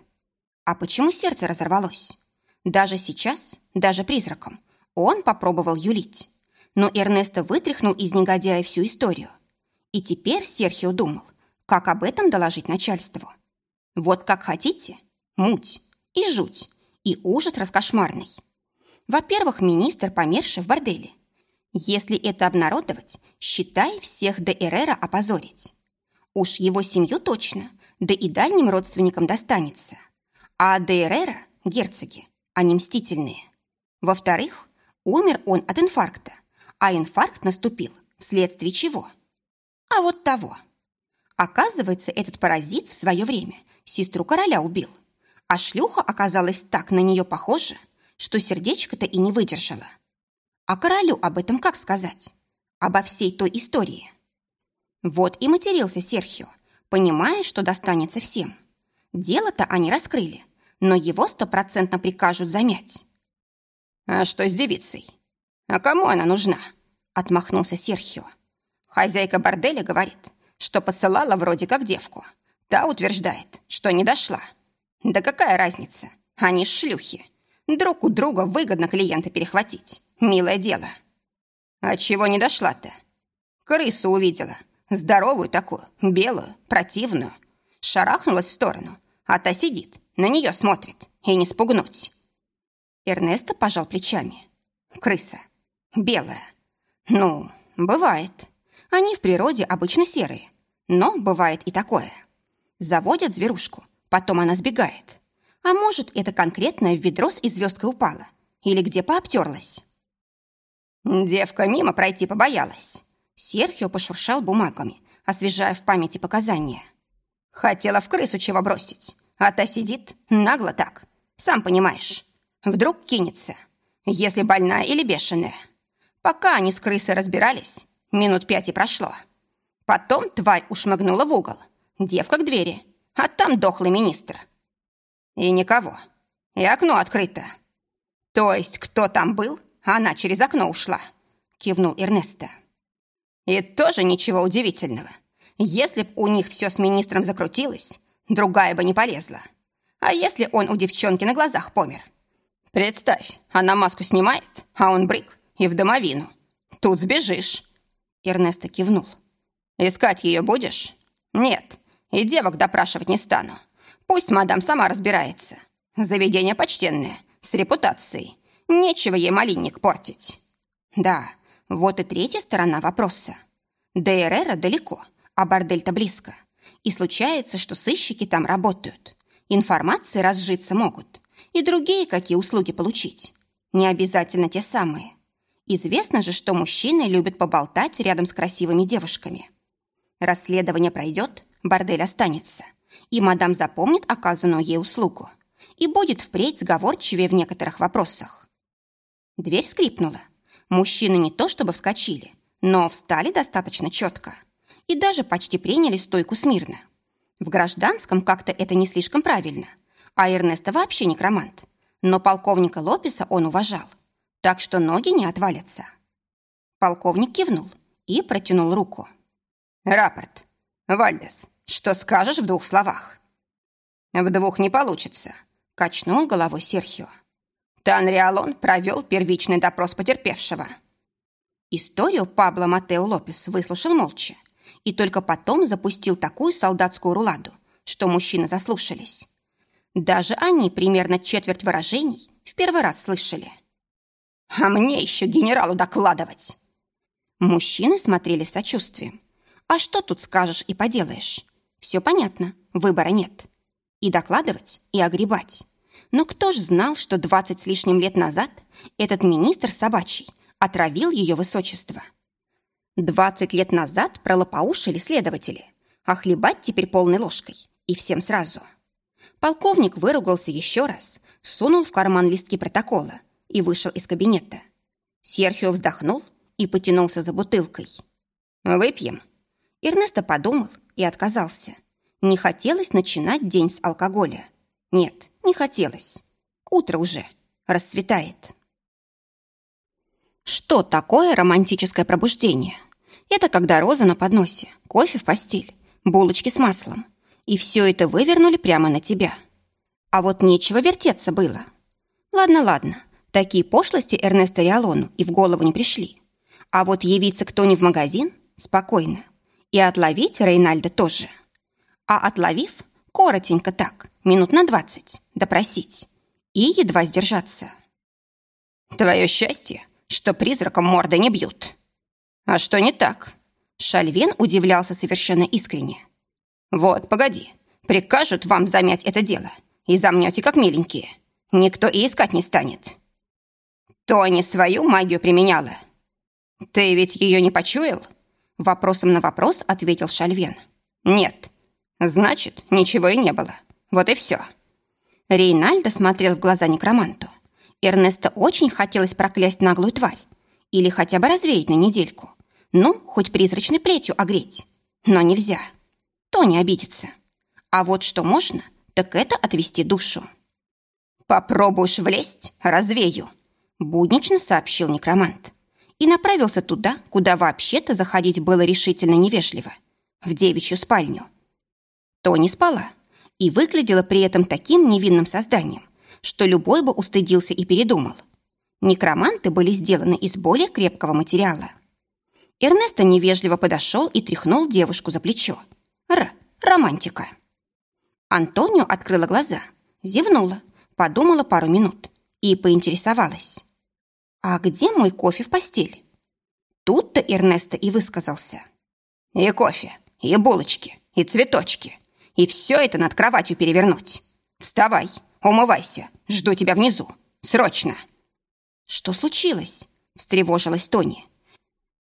A: А почему сердце разорвалось? Даже сейчас, даже призраком, он попробовал юлить. Но Эрнесто вытряхнул из негодяя всю историю. И теперь Серхио думал, как об этом доложить начальству. Вот как хотите, муть и жуть, и ужас раскошмарный. Во-первых, министр померший в борделе. Если это обнародовать, считай всех до Эрера опозорить. Уж его семью точно, да и дальним родственникам достанется. А до Эрера – герцоги, они мстительные. Во-вторых, умер он от инфаркта, а инфаркт наступил вследствие чего? А вот того. Оказывается, этот паразит в свое время сестру короля убил, а шлюха оказалась так на нее похожа, что сердечко-то и не выдержало. А королю об этом как сказать? Обо всей той истории. Вот и матерился Серхио, понимая, что достанется всем. Дело-то они раскрыли, но его стопроцентно прикажут замять.
B: «А что с девицей? А кому она нужна?» Отмахнулся Серхио. Хозяйка борделя говорит, что посылала вроде как девку. Та утверждает, что не дошла. Да какая разница? Они шлюхи. Друг у друга выгодно клиента перехватить. Милое дело. А чего не дошла-то? Крысу увидела. Здоровую такую, белую, противную. Шарахнулась в сторону, а та сидит, на нее смотрит. И не спугнуть.
A: Эрнесто пожал плечами. Крыса. Белая. Ну, бывает. Они в природе обычно серые. Но бывает и такое. Заводят зверушку, потом она сбегает. А может, это конкретно в ведро с звездкой упала? Или где пообтерлась?
B: Девка мимо пройти побоялась.
A: Серхио пошуршал бумагами, освежая в памяти показания.
B: Хотела в крысу чего бросить, а та сидит нагло так. Сам понимаешь. Вдруг кинется, если больная или бешеная. Пока они с крысой разбирались, минут пять и прошло. Потом тварь ушмыгнула в угол. Девка к двери, а там дохлый министр. И никого. И окно открыто. То есть, кто там был, она через окно ушла, кивнул Эрнесто. И тоже ничего удивительного. Если б у них все с министром закрутилось, другая бы не полезла. А если он у девчонки на глазах помер? Представь, она маску снимает, а он брик и в домовину. Тут сбежишь.
A: Эрнесто кивнул.
B: Искать ее будешь? Нет, и девок допрашивать не стану. Пусть мадам сама разбирается. Заведение почтенное, с репутацией. Нечего ей малинник портить.
A: Да, вот и третья сторона вопроса. До далеко, а бордель-то близко. И случается, что сыщики там работают. Информации разжиться могут. И другие какие услуги получить. Не обязательно те самые. Известно же, что мужчины любят поболтать рядом с красивыми девушками. Расследование пройдет, бордель останется и мадам запомнит оказанную ей услугу и будет впредь сговорчивее в некоторых вопросах. Дверь скрипнула. Мужчины не то чтобы вскочили, но встали достаточно четко и даже почти приняли стойку смирно. В гражданском как-то это не слишком правильно, а Эрнеста вообще некромант. Но полковника Лопеса он уважал, так что ноги не отвалятся. Полковник кивнул и протянул руку.
B: «Рапорт. Вальдес, что скажешь в двух словах? В двух не получится, качнул головой Серхио. Танриалон провел первичный допрос потерпевшего.
A: Историю Пабло Матео Лопес выслушал молча и только потом запустил такую солдатскую руладу, что мужчины заслушались. Даже они примерно четверть выражений в первый раз слышали.
B: «А мне еще генералу докладывать!»
A: Мужчины смотрели с сочувствием. «А что тут скажешь и поделаешь? Все понятно, выбора нет. И докладывать, и огребать. Но кто ж знал, что двадцать с лишним лет назад этот министр собачий отравил ее высочество? Двадцать лет назад пролопоушили следователи, а хлебать теперь полной ложкой. И всем сразу. Полковник выругался еще раз, сунул в карман листки протокола и вышел из кабинета. Серхио вздохнул и потянулся за бутылкой. «Выпьем?» Эрнесто подумал и отказался. Не хотелось начинать день с алкоголя. Нет, не хотелось. Утро уже. Расцветает. Что такое романтическое пробуждение? Это когда роза на подносе, кофе в постель, булочки с маслом. И все это вывернули прямо на тебя. А вот нечего вертеться было. Ладно, ладно, такие пошлости Эрнесто Риалону и в голову не пришли. А вот явиться кто не в магазин – спокойно. И отловить Рейнальда тоже. А отловив, коротенько так, минут на двадцать, допросить. И едва сдержаться.
B: Твое счастье, что призраком морды не бьют. А что не так? Шальвен удивлялся совершенно искренне. Вот, погоди, прикажут вам замять это дело, и замнете как миленькие. Никто и искать не станет. Тони свою магию применяла. Ты ведь ее не почуял? Вопросом на вопрос ответил Шальвен. Нет. Значит, ничего и не было. Вот и все.
A: Рейнальдо смотрел в глаза некроманту. Эрнеста очень хотелось проклясть наглую тварь. Или хотя бы развеять на недельку. Ну, хоть призрачной плетью огреть. Но нельзя. То не обидится. А вот что можно, так это отвести душу.
B: «Попробуешь влезть, развею», — буднично сообщил некромант
A: и направился туда, куда вообще-то заходить было решительно невежливо, в девичью спальню. Тони спала и выглядела при этом таким невинным созданием, что любой бы устыдился и передумал. Некроманты были сделаны из более крепкого материала. Эрнесто невежливо подошел и тряхнул девушку за плечо. Р. Романтика. Антонио открыла глаза, зевнула, подумала пару минут и поинтересовалась. «А где мой кофе в постель?» Тут-то Эрнесто и высказался.
B: «И кофе, и булочки, и цветочки, и все это над кроватью перевернуть. Вставай, умывайся, жду тебя внизу. Срочно!»
A: «Что случилось?» – встревожилась Тони.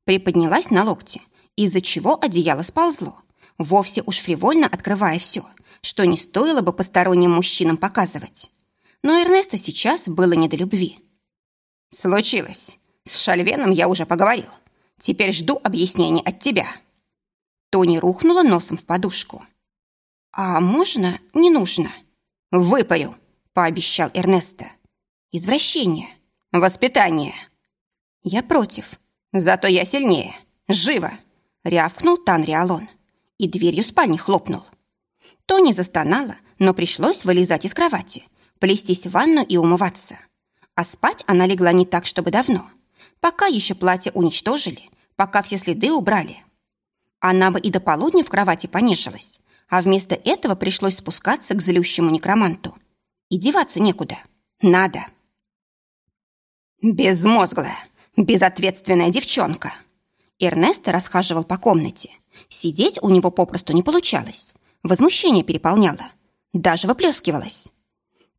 A: Приподнялась на локте, из-за чего одеяло сползло, вовсе уж фривольно открывая все, что не стоило бы посторонним мужчинам показывать. Но Эрнеста сейчас было не до любви.
B: «Случилось. С Шальвеном я уже поговорил. Теперь жду объяснений от тебя».
A: Тони рухнула носом в подушку. «А можно, не нужно?»
B: «Выпарю», —
A: пообещал Эрнеста. «Извращение».
B: «Воспитание».
A: «Я против».
B: «Зато я сильнее. Живо!»
A: — рявкнул Танриалон и дверью спальни хлопнул. Тони застонала, но пришлось вылезать из кровати, плестись в ванну и умываться. А спать она легла не так, чтобы давно. Пока еще платье уничтожили, пока все следы убрали. Она бы и до полудня в кровати понежилась, а вместо этого пришлось спускаться к злющему некроманту. И деваться некуда. Надо.
B: Безмозглая, безответственная девчонка.
A: Эрнесто расхаживал по комнате. Сидеть у него попросту не получалось. Возмущение переполняло. Даже выплескивалось.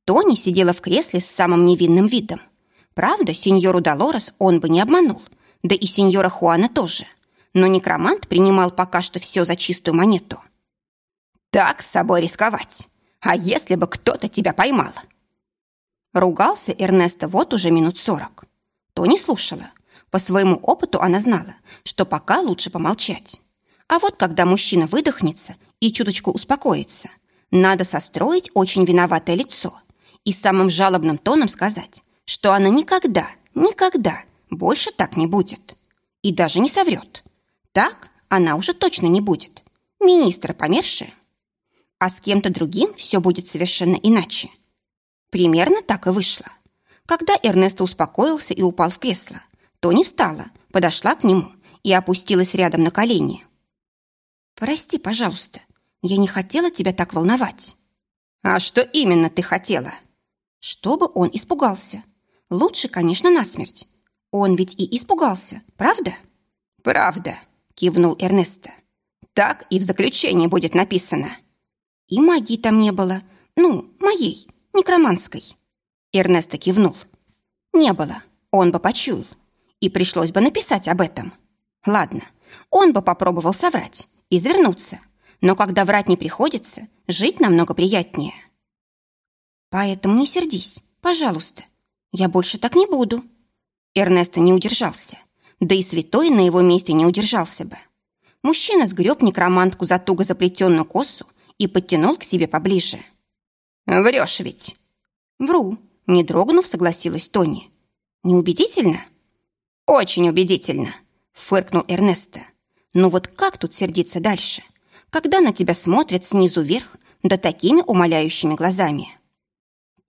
A: Тони сидела в кресле с самым невинным видом. Правда, сеньору Долорес он бы не обманул. Да и сеньора Хуана тоже. Но некромант принимал пока что все за чистую монету.
B: «Так с собой рисковать. А если бы кто-то тебя поймал?»
A: Ругался Эрнесто вот уже минут сорок. Тони слушала. По своему опыту она знала, что пока лучше помолчать. А вот когда мужчина выдохнется и чуточку успокоится, надо состроить очень виноватое лицо – и самым жалобным тоном сказать, что она никогда, никогда больше так не будет. И даже не соврет. Так она уже точно не будет. Министра помершая. А с кем-то другим все будет совершенно иначе. Примерно так и вышло. Когда Эрнесто успокоился и упал в кресло, Тони встала, подошла к нему и опустилась рядом на колени. «Прости, пожалуйста, я не хотела тебя так волновать».
B: «А что именно ты хотела?»
A: Чтобы он испугался. Лучше, конечно, насмерть. Он ведь и испугался, правда?
B: Правда, кивнул Эрнесто. Так и в заключении будет написано.
A: И магии там не было. Ну, моей, некроманской. Эрнесто кивнул. Не было, он бы почуял. И пришлось бы написать об этом. Ладно, он бы попробовал соврать, извернуться. Но когда врать не приходится, жить намного приятнее. Поэтому не сердись, пожалуйста. Я больше так не буду. Эрнесто не удержался. Да и святой на его месте не удержался бы. Мужчина сгреб некромантку за туго заплетенную косу и подтянул к себе поближе. «Врешь ведь?» «Вру», — не дрогнув, согласилась Тони. «Неубедительно?» «Очень убедительно», — фыркнул Эрнесто. «Ну вот как тут сердиться дальше, когда на тебя смотрят снизу вверх, да такими умоляющими глазами?»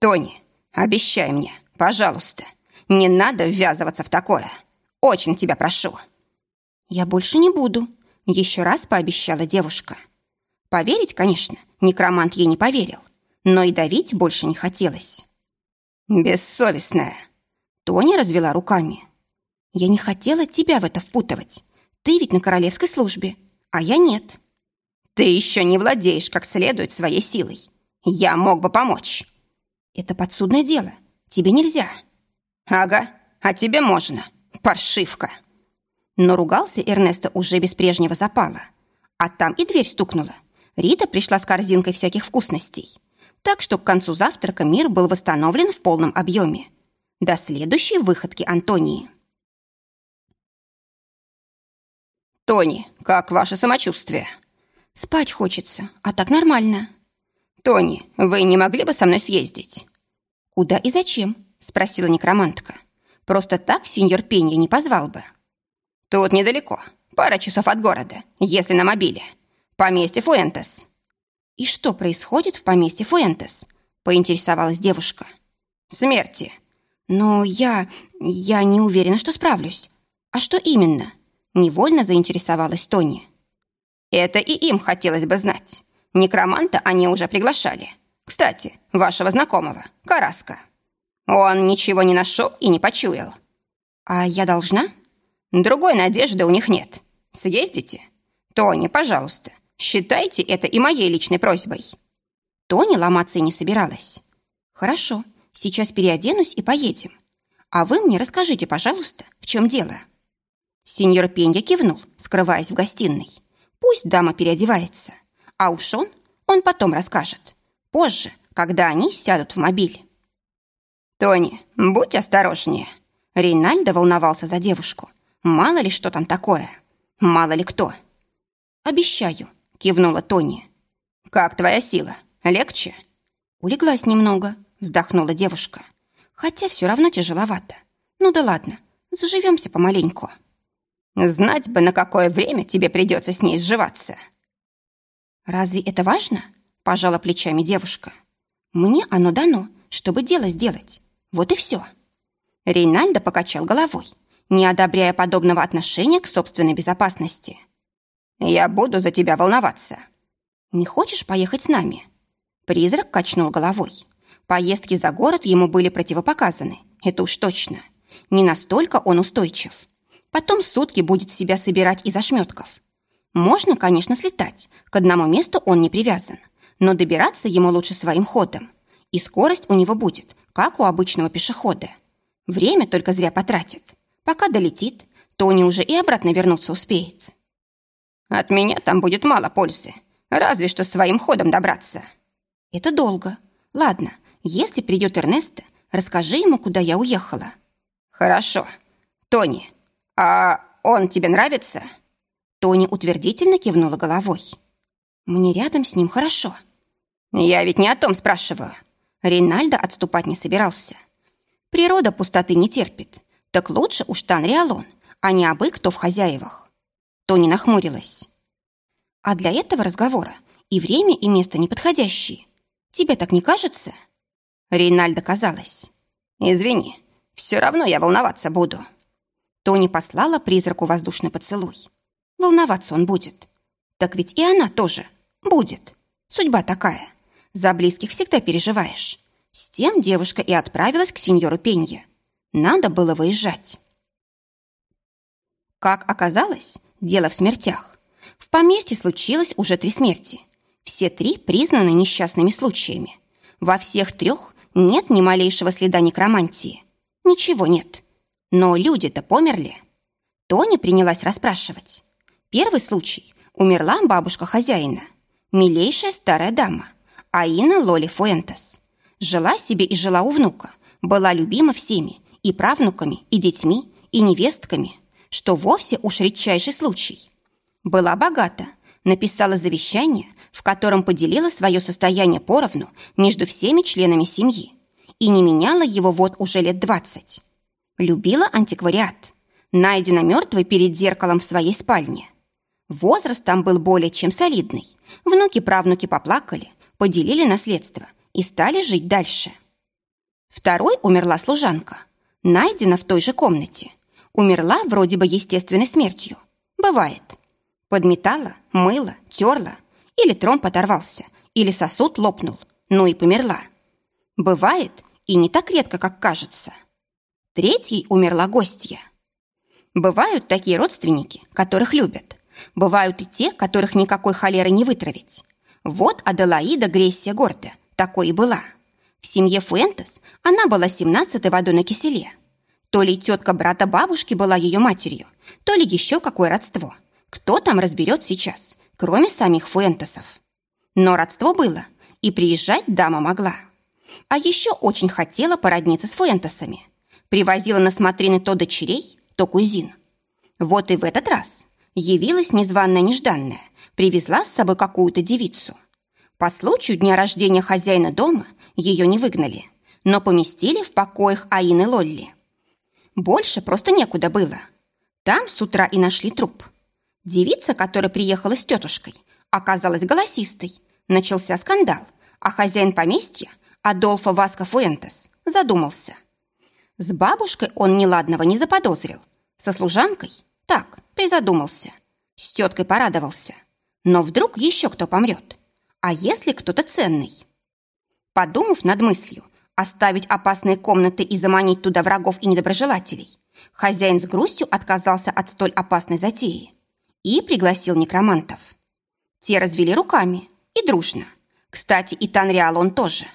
A: «Тони, обещай мне, пожалуйста, не надо ввязываться в такое. Очень тебя прошу». «Я больше не буду», — еще раз пообещала девушка. Поверить, конечно, некромант ей не поверил, но и давить больше не хотелось. «Бессовестная!» Тони развела руками. «Я не хотела тебя в это впутывать. Ты ведь на королевской службе, а я нет». «Ты еще не владеешь как следует своей силой. Я мог бы помочь». «Это подсудное дело. Тебе нельзя». «Ага, а тебе можно, паршивка». Но ругался Эрнесто уже без прежнего запала. А там и дверь стукнула. Рита пришла с корзинкой всяких вкусностей. Так что к концу завтрака мир был восстановлен в полном объеме. До следующей выходки Антонии. «Тони, как ваше самочувствие?» «Спать хочется, а так нормально». «Тони, вы не могли бы со мной съездить?» «Куда и зачем?» – спросила некромантка. «Просто так сеньор Пенья не позвал бы». «Тут недалеко, пара часов от города, если на мобиле. Поместье Фуэнтес». «И что происходит в поместье Фуэнтес?» – поинтересовалась девушка. «Смерти». «Но я... я не уверена, что справлюсь. А что именно?» – невольно заинтересовалась Тони. «Это и им хотелось бы знать. Некроманта они уже приглашали. Кстати, вашего знакомого, Караска. Он ничего не нашел и не почуял. А я должна? Другой надежды у них нет. Съездите? Тони, пожалуйста, считайте это и моей личной просьбой. Тони ломаться и не собиралась. Хорошо, сейчас переоденусь и поедем. А вы мне расскажите, пожалуйста, в чем дело. Сеньор Пенья кивнул, скрываясь в гостиной. Пусть дама переодевается. А уж он, он потом расскажет. Позже, когда они сядут в мобиль. «Тони, будь осторожнее!» Рейнальдо волновался за девушку. «Мало ли что там такое. Мало ли кто». «Обещаю», — кивнула Тони. «Как твоя сила? Легче?» Улеглась немного, вздохнула девушка. «Хотя все равно тяжеловато. Ну да ладно, заживемся помаленьку». «Знать бы, на какое время тебе придется с ней сживаться». «Разве это важно?» – пожала плечами девушка. «Мне оно дано, чтобы дело сделать. Вот и все. Рейнальдо покачал головой, не одобряя подобного отношения к собственной безопасности. «Я буду за тебя волноваться». «Не хочешь поехать с нами?» Призрак качнул головой. Поездки за город ему были противопоказаны, это уж точно. Не настолько он устойчив. Потом сутки будет себя собирать из ошметков. Можно, конечно, слетать, к одному месту он не привязан, но добираться ему лучше своим ходом. И скорость у него будет, как у обычного пешехода. Время только зря потратит. Пока долетит, Тони уже и обратно вернуться успеет. От меня там будет мало пользы. Разве что своим ходом добраться. Это долго. Ладно, если придет Эрнесто, расскажи ему, куда я уехала. Хорошо. Тони, а он тебе нравится? Тони утвердительно кивнула головой. Мне рядом с ним хорошо. Я ведь не о том спрашиваю. Рейнальдо отступать не собирался. Природа пустоты не терпит. Так лучше уж Танриалон, а не абы кто в хозяевах. Тони нахмурилась. А для этого разговора и время, и место неподходящие. Тебе так не кажется? Рейнальдо казалось. Извини, все равно я волноваться буду. Тони послала призраку воздушный поцелуй. Волноваться он будет. Так ведь и она тоже будет. Судьба такая. За близких всегда переживаешь. С тем девушка и отправилась к сеньору Пенье. Надо было выезжать. Как оказалось, дело в смертях. В поместье случилось уже три смерти. Все три признаны несчастными случаями. Во всех трех нет ни малейшего следа некромантии. Ничего нет. Но люди-то померли. Тони принялась расспрашивать. Первый случай. Умерла бабушка хозяина. Милейшая старая дама. Аина Лоли Фуэнтес. Жила себе и жила у внука. Была любима всеми. И правнуками, и детьми, и невестками. Что вовсе уж редчайший случай. Была богата. Написала завещание, в котором поделила свое состояние поровну между всеми членами семьи и не меняла его вот уже лет двадцать. Любила антиквариат. Найдена мертвой перед зеркалом в своей спальне. Возраст там был более чем солидный. Внуки-правнуки поплакали, поделили наследство и стали жить дальше. Второй умерла служанка. Найдена в той же комнате. Умерла вроде бы естественной смертью. Бывает. Подметала, мыла, терла. Или тромб оторвался, или сосуд лопнул. Ну и померла. Бывает, и не так редко, как кажется. Третьей умерла гостья. Бывают такие родственники, которых любят. Бывают и те, которых никакой холеры не вытравить. Вот Аделаида Грессия Горда такой и была. В семье Фуэнтес она была семнадцатой водой на киселе. То ли тетка брата бабушки была ее матерью, то ли еще какое родство. Кто там разберет сейчас, кроме самих Фуэнтесов. Но родство было, и приезжать дама могла. А еще очень хотела породниться с Фуэнтесами. Привозила на смотрины то дочерей, то кузин. Вот и в этот раз явилась незваная-нежданная, привезла с собой какую-то девицу. По случаю дня рождения хозяина дома ее не выгнали, но поместили в покоях Аины Лолли. Больше просто некуда было. Там с утра и нашли труп. Девица, которая приехала с тетушкой, оказалась голосистой. Начался скандал, а хозяин поместья, Адольфо Васко Фуэнтес, задумался – с бабушкой он неладного не заподозрил. Со служанкой? Так, призадумался. С теткой порадовался. Но вдруг еще кто помрет? А если кто-то ценный? Подумав над мыслью, оставить опасные комнаты и заманить туда врагов и недоброжелателей, хозяин с грустью отказался от столь опасной затеи и пригласил некромантов. Те развели руками и дружно. Кстати, и Танриал он тоже.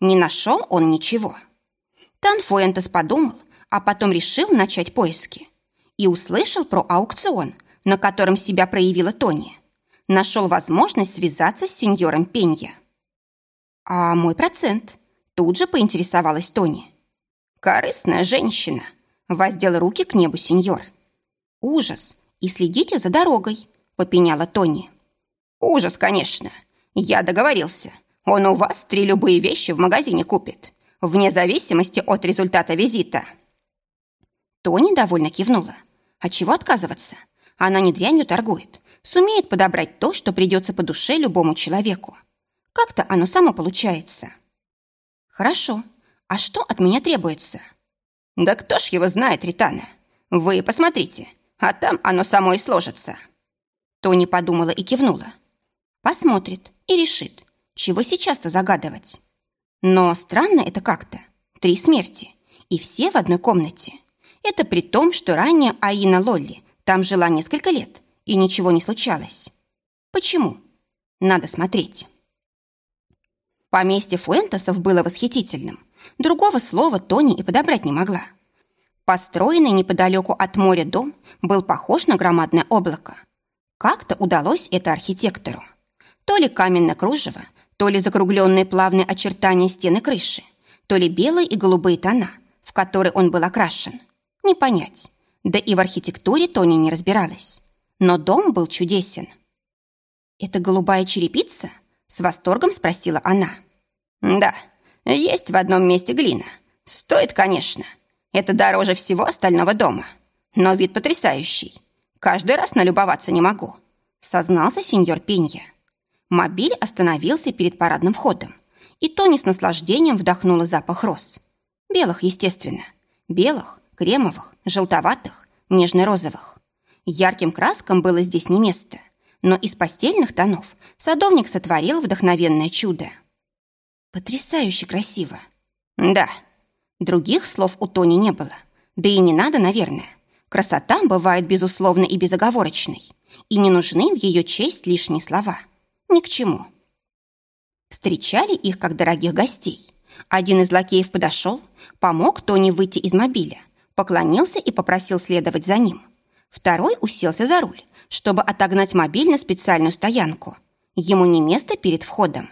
A: Не нашел он ничего. Танфуэнтес подумал, а потом решил начать поиски. И услышал про аукцион, на котором себя проявила Тони. Нашел возможность связаться с сеньором Пенья. «А мой процент?» Тут же поинтересовалась Тони. «Корыстная женщина!» Воздел руки к небу сеньор. «Ужас! И следите за дорогой!» Попеняла Тони. «Ужас, конечно! Я договорился. Он у вас три любые вещи в магазине купит вне зависимости от результата визита. Тони довольно кивнула. А чего отказываться? Она не дрянью торгует. Сумеет подобрать то, что придется по душе любому человеку. Как-то оно само получается. Хорошо. А что от меня требуется? Да кто ж его знает, Ритана? Вы посмотрите, а там оно само и сложится. Тони подумала и кивнула. Посмотрит и решит, чего сейчас-то загадывать. Но странно это как-то. Три смерти. И все в одной комнате. Это при том, что ранее Аина Лолли там жила несколько лет, и ничего не случалось. Почему? Надо смотреть. Поместье Фуэнтесов было восхитительным. Другого слова Тони и подобрать не могла. Построенный неподалеку от моря дом был похож на громадное облако. Как-то удалось это архитектору. То ли каменное кружево, то ли закругленные плавные очертания стены крыши, то ли белые и голубые тона, в которые он был окрашен. Не понять. Да и в архитектуре Тони не разбиралась. Но дом был чудесен. «Это голубая черепица?» – с восторгом спросила она. «Да, есть в одном месте глина. Стоит, конечно. Это дороже всего остального дома. Но вид потрясающий. Каждый раз налюбоваться не могу», – сознался сеньор Пенья. Мобиль остановился перед парадным входом, и Тони с наслаждением вдохнула запах роз. Белых, естественно. Белых, кремовых, желтоватых, нежно-розовых. Ярким краскам было здесь не место, но из постельных тонов садовник сотворил вдохновенное чудо. Потрясающе красиво. Да, других слов у Тони не было. Да и не надо, наверное. Красота бывает безусловно и безоговорочной, и не нужны в ее честь лишние слова – ни к чему. Встречали их как дорогих гостей. Один из лакеев подошел, помог Тони выйти из мобиля, поклонился и попросил следовать за ним. Второй уселся за руль, чтобы отогнать мобиль на специальную стоянку. Ему не место перед входом.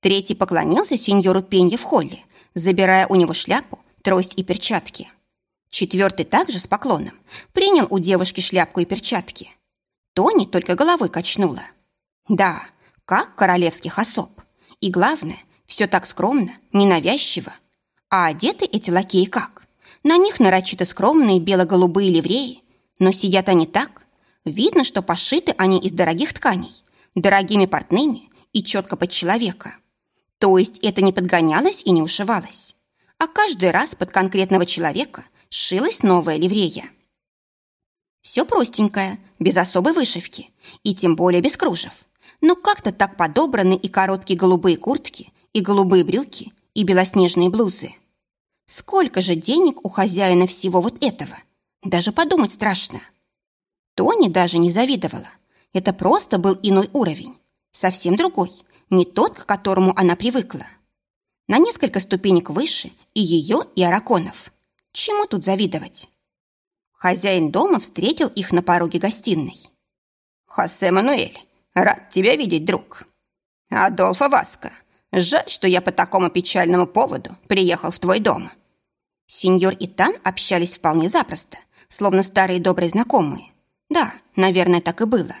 A: Третий поклонился сеньору Пенье в холле, забирая у него шляпу, трость и перчатки. Четвертый также с поклоном принял у девушки шляпку и перчатки. Тони только головой качнула. Да, как королевских особ. И главное, все так скромно, ненавязчиво. А одеты эти лакеи как? На них нарочито скромные бело-голубые ливреи, но сидят они так. Видно, что пошиты они из дорогих тканей, дорогими портными и четко под человека. То есть это не подгонялось и не ушивалось, а каждый раз под конкретного человека шилась новая ливрея. Все простенькое, без особой вышивки, и тем более без кружев. Но как-то так подобраны и короткие голубые куртки, и голубые брюки, и белоснежные блузы. Сколько же денег у хозяина всего вот этого? Даже подумать страшно. Тони даже не завидовала. Это просто был иной уровень. Совсем другой, не тот, к которому она привыкла. На несколько ступенек выше и ее, и Араконов. Чему тут завидовать? Хозяин дома встретил их на пороге гостиной.
B: «Хосе Мануэль, рад тебя видеть, друг. Адольфо Васко, жаль, что я по такому печальному поводу приехал в твой дом».
A: Сеньор и Тан общались вполне запросто, словно старые добрые знакомые. Да, наверное, так и было.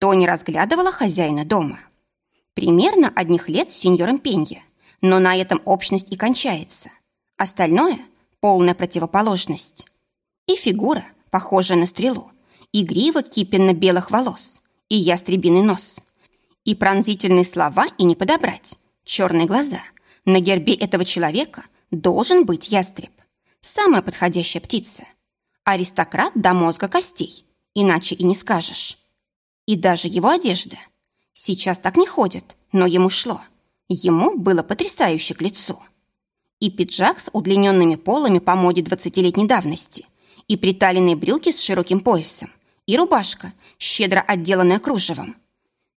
A: Тони разглядывала хозяина дома. Примерно одних лет с сеньором Пенья, но на этом общность и кончается. Остальное – полная противоположность. И фигура, похожая на стрелу, и грива кипенно-белых волос, и ястребиный нос. И пронзительные слова и не подобрать. Черные глаза. На гербе этого человека должен быть ястреб. Самая подходящая птица. Аристократ до мозга костей, иначе и не скажешь. И даже его одежда – Сейчас так не ходят, но ему шло. Ему было потрясающе к лицу. И пиджак с удлиненными полами по моде двадцатилетней давности, и приталенные брюки с широким поясом, и рубашка, щедро отделанная кружевом.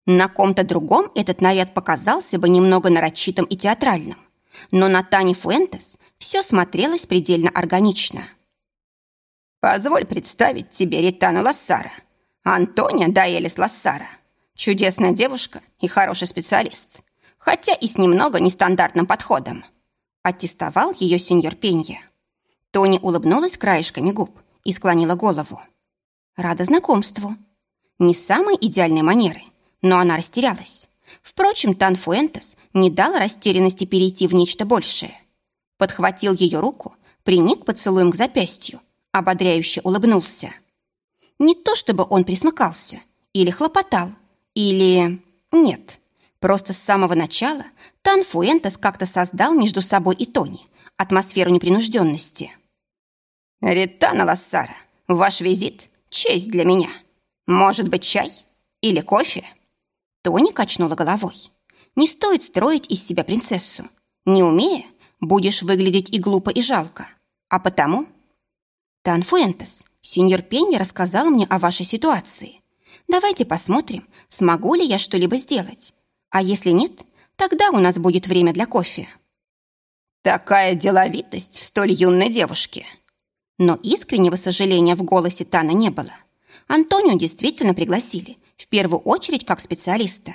A: На ком-то другом этот наряд показался бы немного нарочитым и театральным, но на Тане Фуэнтес все смотрелось предельно органично.
B: «Позволь представить тебе Ритану Лассара, Антония Даэлис Лассара, Чудесная девушка и хороший специалист, хотя и с немного нестандартным подходом.
A: Аттестовал ее сеньор Пенья. Тони улыбнулась краешками губ и склонила голову. Рада знакомству. Не самой идеальной манеры, но она растерялась. Впрочем, Тан Фуэнтес не дал растерянности перейти в нечто большее. Подхватил ее руку, приник поцелуем к запястью, ободряюще улыбнулся. Не то чтобы он присмыкался или хлопотал, или... Нет. Просто с самого начала Тан Фуэнтес как-то создал между собой и Тони атмосферу непринужденности.
B: «Ритана Лассара, ваш визит — честь для меня. Может быть, чай? Или кофе?»
A: Тони качнула головой. «Не стоит строить из себя принцессу. Не умея, будешь выглядеть и глупо, и жалко. А потому...» «Тан Фуэнтес, сеньор Пенни рассказал мне о вашей ситуации. Давайте посмотрим, смогу ли я что-либо сделать. А если нет, тогда у нас будет время для кофе.
B: Такая деловитость в столь юной девушке.
A: Но искреннего сожаления в голосе Тана не было. Антонио действительно пригласили, в первую очередь как специалиста.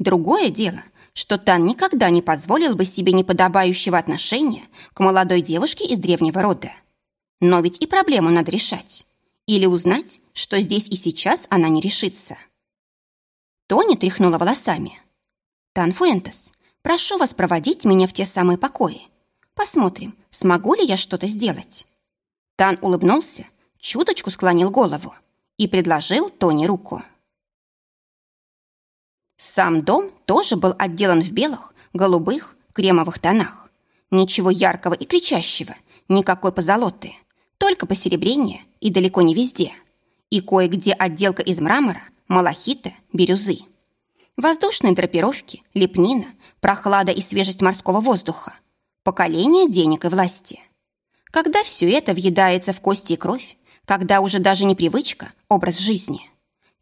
A: Другое дело, что Тан никогда не позволил бы себе неподобающего отношения к молодой девушке из древнего рода. Но ведь и проблему надо решать. Или узнать, что здесь и сейчас она не решится. Тони тряхнула волосами. «Тан Фуэнтес, прошу вас проводить меня в те самые покои. Посмотрим, смогу ли я что-то сделать». Тан улыбнулся, чуточку склонил голову и предложил Тони руку. Сам дом тоже был отделан в белых, голубых, кремовых тонах. Ничего яркого и кричащего, никакой позолоты – только посеребрение и далеко не везде. И кое-где отделка из мрамора, малахита, бирюзы. Воздушные драпировки, лепнина, прохлада и свежесть морского воздуха. Поколение денег и власти. Когда все это въедается в кости и кровь, когда уже даже не привычка, образ жизни.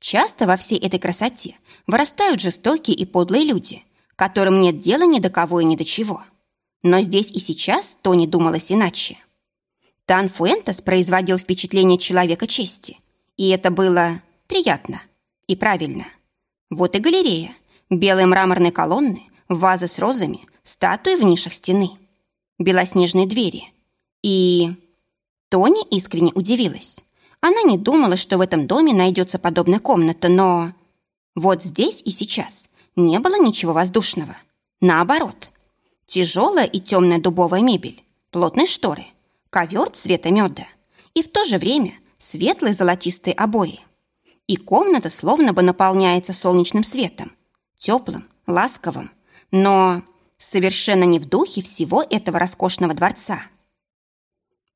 A: Часто во всей этой красоте вырастают жестокие и подлые люди, которым нет дела ни до кого и ни до чего. Но здесь и сейчас то не думалось иначе. Тан Фуэнтес производил впечатление человека чести, и это было приятно и правильно. Вот и галерея, белые мраморные колонны, вазы с розами, статуи в нишах стены, белоснежные двери. И... Тони искренне удивилась. Она не думала, что в этом доме найдется подобная комната, но... Вот здесь и сейчас не было ничего воздушного. Наоборот. Тяжелая и темная дубовая мебель, плотные шторы, ковер цвета меда и в то же время светлые золотистые обои. И комната словно бы наполняется солнечным светом, теплым, ласковым, но совершенно не в духе всего этого роскошного дворца.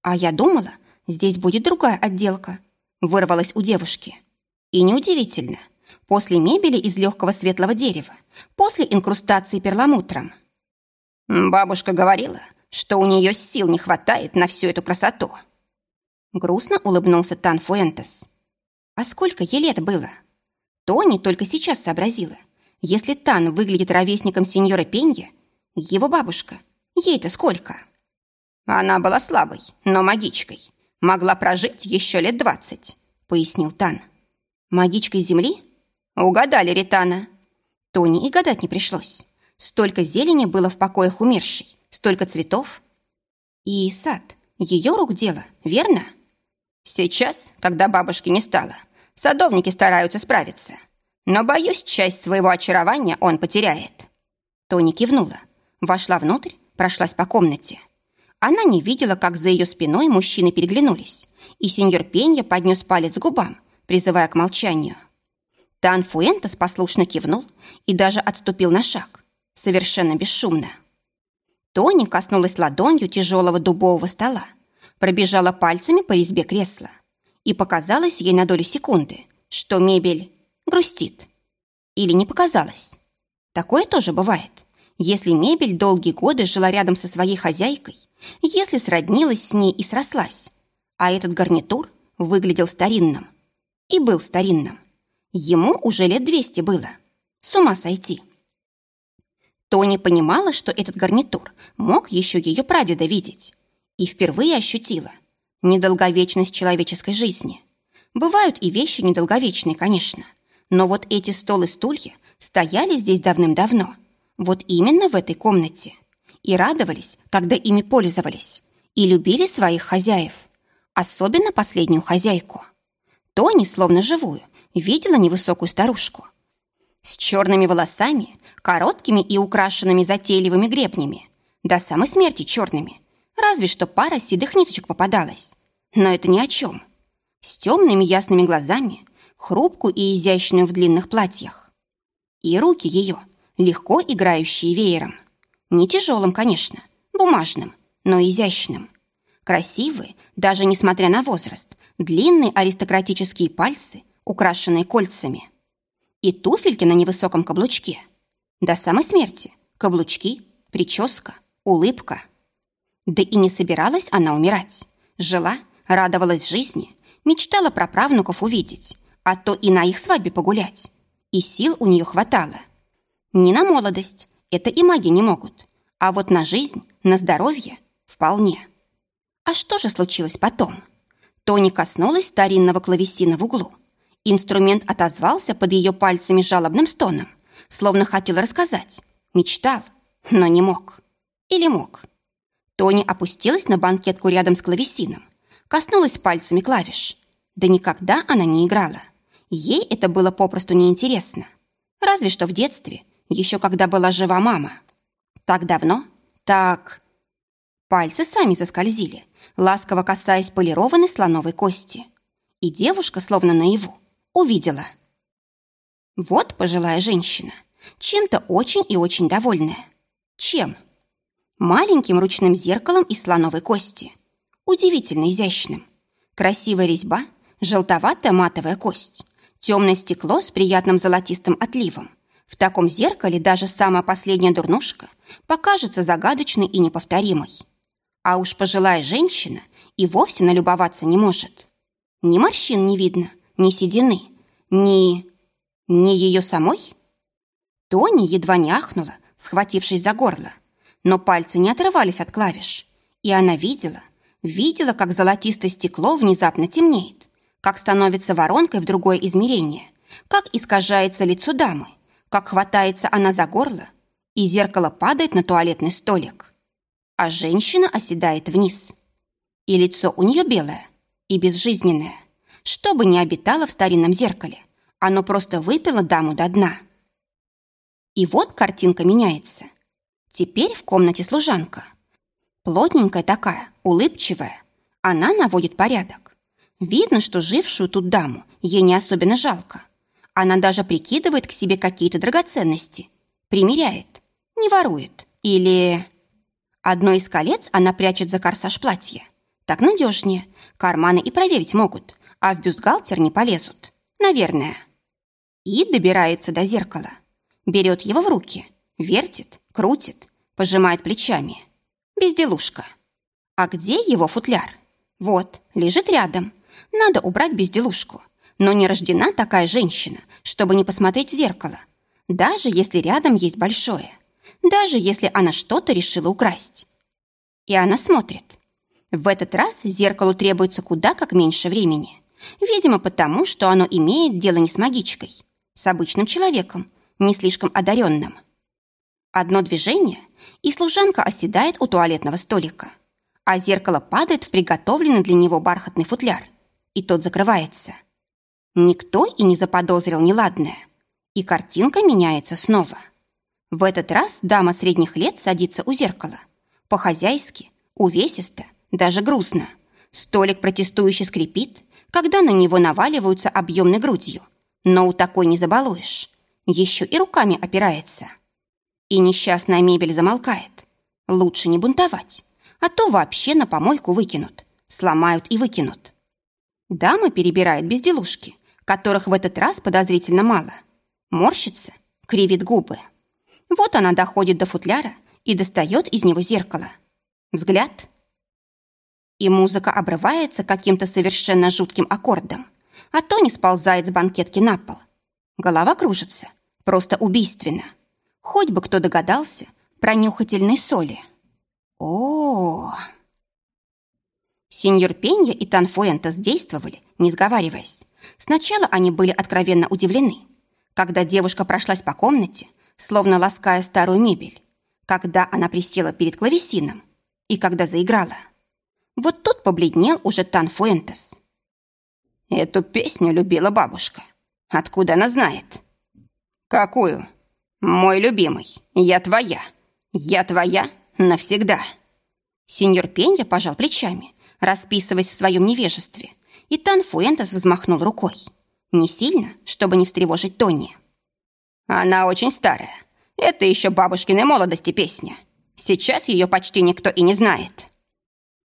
A: А я думала, здесь будет другая отделка, вырвалась у девушки. И неудивительно, после мебели из легкого светлого дерева, после инкрустации перламутром. Бабушка говорила, что у нее сил не хватает на всю эту красоту. Грустно улыбнулся Тан Фуэнтес. А сколько ей лет было? Тони только сейчас сообразила. Если Тан выглядит ровесником сеньора Пенья, его бабушка, ей-то сколько? Она была слабой, но магичкой. Могла прожить еще лет двадцать, пояснил Тан. Магичкой земли? Угадали, Ритана. Тони и гадать не пришлось. Столько зелени было в покоях умершей, столько цветов. И сад, ее рук дело, верно? Сейчас, когда бабушки не стало, садовники стараются справиться. Но, боюсь, часть своего очарования он потеряет. Тони кивнула, вошла внутрь, прошлась по комнате. Она не видела, как за ее спиной мужчины переглянулись, и сеньор Пенья поднес палец к губам, призывая к молчанию. Тан Фуэнтес послушно кивнул и даже отступил на шаг, совершенно бесшумно. Тони коснулась ладонью тяжелого дубового стола, пробежала пальцами по резьбе кресла, и показалось ей на долю секунды, что мебель грустит. Или не показалось. Такое тоже бывает. Если мебель долгие годы жила рядом со своей хозяйкой, если сроднилась с ней и срослась, а этот гарнитур выглядел старинным и был старинным, ему уже лет двести было. С ума сойти. Тони понимала, что этот гарнитур мог еще ее прадеда видеть, и впервые ощутила. Недолговечность человеческой жизни. Бывают и вещи недолговечные, конечно, но вот эти стол и стулья стояли здесь давным-давно, вот именно в этой комнате, и радовались, когда ими пользовались, и любили своих хозяев, особенно последнюю хозяйку. Тони, словно живую, видела невысокую старушку. С черными волосами, короткими и украшенными затейливыми гребнями, до самой смерти черными, разве что пара седых ниточек попадалась. Но это ни о чем. С темными ясными глазами, хрупкую и изящную в длинных платьях. И руки ее, легко играющие веером. Не тяжелым, конечно, бумажным, но изящным. Красивые, даже несмотря на возраст, длинные аристократические пальцы, украшенные кольцами. И туфельки на невысоком каблучке. До самой смерти. Каблучки, прическа, улыбка. Да и не собиралась она умирать. Жила, радовалась жизни, мечтала про правнуков увидеть, а то и на их свадьбе погулять. И сил у нее хватало. Не на молодость, это и маги не могут. А вот на жизнь, на здоровье вполне. А что же случилось потом? Тони коснулась старинного клавесина в углу. Инструмент отозвался под ее пальцами жалобным стоном, словно хотел рассказать. Мечтал, но не мог. Или мог. Тони опустилась на банкетку рядом с клавесином, коснулась пальцами клавиш. Да никогда она не играла. Ей это было попросту неинтересно. Разве что в детстве, еще когда была жива мама. Так давно? Так... Пальцы сами заскользили, ласково касаясь полированной слоновой кости. И девушка, словно наяву, увидела. Вот пожилая женщина, чем-то очень и очень довольная. Чем? Маленьким ручным зеркалом из слоновой кости. Удивительно изящным. Красивая резьба, желтоватая матовая кость, Темное стекло с приятным золотистым отливом. В таком зеркале даже самая последняя дурнушка покажется загадочной и неповторимой. А уж пожилая женщина и вовсе налюбоваться не может. Ни морщин не видно, ни седины, ни... ни ее самой. Тони едва не ахнула, схватившись за горло, но пальцы не отрывались от клавиш, и она видела, видела, как золотистое стекло внезапно темнеет, как становится воронкой в другое измерение, как искажается лицо дамы, как хватается она за горло, и зеркало падает на туалетный столик. А женщина оседает вниз. И лицо у нее белое и безжизненное. Что бы ни обитало в старинном зеркале, оно просто выпило даму до дна. И вот картинка меняется. Теперь в комнате служанка. Плотненькая такая, улыбчивая. Она наводит порядок. Видно, что жившую тут даму ей не особенно жалко. Она даже прикидывает к себе какие-то драгоценности. Примеряет. Не ворует. Или... Одно из колец она прячет за корсаж платья. Так надежнее. Карманы и проверить могут, а в бюстгальтер не полезут. Наверное. И добирается до зеркала. Берет его в руки. Вертит, крутит, пожимает плечами. Безделушка. А где его футляр? Вот, лежит рядом. Надо убрать безделушку. Но не рождена такая женщина, чтобы не посмотреть в зеркало. Даже если рядом есть большое. Даже если она что-то решила украсть. И она смотрит. В этот раз зеркалу требуется куда как меньше времени. Видимо, потому, что оно имеет дело не с магичкой, с обычным человеком, не слишком одаренным. Одно движение, и служанка оседает у туалетного столика, а зеркало падает в приготовленный для него бархатный футляр, и тот закрывается. Никто и не заподозрил неладное. И картинка меняется снова. В этот раз дама средних лет садится у зеркала. По-хозяйски, увесисто, даже грустно. Столик протестующе скрипит, когда на него наваливаются объемной грудью. Но у такой не забалуешь. Еще и руками опирается. И несчастная мебель замолкает. Лучше не бунтовать, а то вообще на помойку выкинут. Сломают и выкинут. Дама перебирает безделушки, которых в этот раз подозрительно мало. Морщится, кривит губы. Вот она доходит до футляра и достает из него зеркало. Взгляд. И музыка обрывается каким-то совершенно жутким аккордом, а то не сползает с банкетки на пол. Голова кружится, просто убийственно. Хоть бы кто догадался про нюхательные соли. О, -о, -о. Сеньор Пенья и Танфуэнтес действовали, не сговариваясь. Сначала они были откровенно удивлены, когда девушка прошлась по комнате, словно лаская старую мебель, когда она присела перед клавесином и когда заиграла. Вот тут побледнел уже Танфуэнтес. Эту песню любила бабушка. Откуда она знает? Какую? Мой любимый. Я твоя. Я твоя навсегда. Сеньор Пенья пожал плечами, расписываясь в своем невежестве, и Тан Фуэнтес взмахнул рукой. Не сильно, чтобы не встревожить Тони. Она очень старая. Это еще бабушкиной молодости песня. Сейчас ее почти никто и не знает.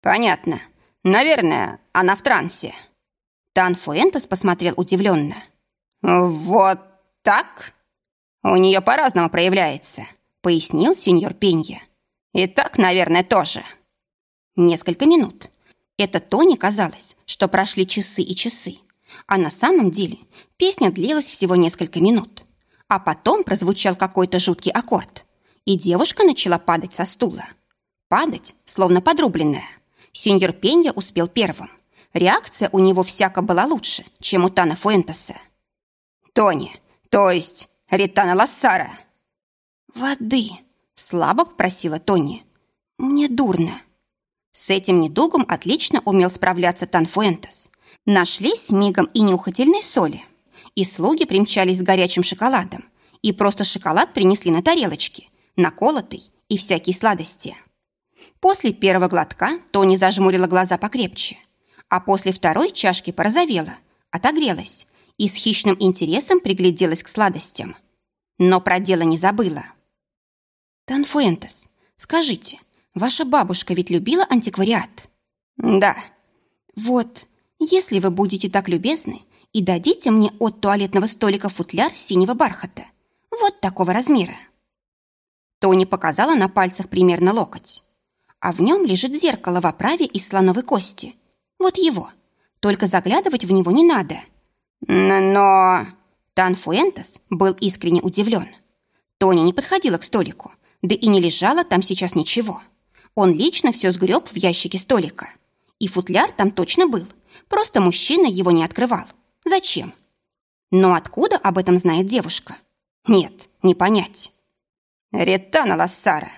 A: Понятно. Наверное, она в трансе. Тан Фуэнтес посмотрел удивленно. Вот так? У нее по-разному проявляется, пояснил сеньор Пенья. И так, наверное, тоже. Несколько минут. Это Тони казалось, что прошли часы и часы. А на самом деле песня длилась всего несколько минут. А потом прозвучал какой-то жуткий аккорд. И девушка начала падать со стула. Падать, словно подрубленная. Сеньор Пенья успел первым. Реакция у него всяко была лучше, чем у Тана Фуэнтеса. «Тони, то есть Ритана Лассара?» «Воды», — слабо попросила Тони. «Мне дурно». С этим недугом отлично умел справляться Танфуэнтес. Нашлись мигом и нюхательной соли. И слуги примчались с горячим шоколадом. И просто шоколад принесли на тарелочке, наколотый и всякие сладости. После первого глотка Тони зажмурила глаза покрепче. А после второй чашки порозовела, отогрелась и с хищным интересом пригляделась к сладостям. Но про дело не забыла. «Танфуэнтес, скажите, Ваша бабушка ведь любила антиквариат? Да. Вот, если вы будете так любезны и дадите мне от туалетного столика футляр синего бархата, вот такого размера. Тони показала на пальцах примерно локоть. А в нем лежит зеркало в оправе из слоновой кости. Вот его. Только заглядывать в него не надо. Но... Тан Фуэнтес был искренне удивлен. Тони не подходила к столику, Да и не лежало там сейчас ничего. Он лично все сгреб в ящике столика. И футляр там точно был. Просто мужчина его не открывал. Зачем? Но откуда об этом знает девушка? Нет, не понять.
B: Ретана Лассара.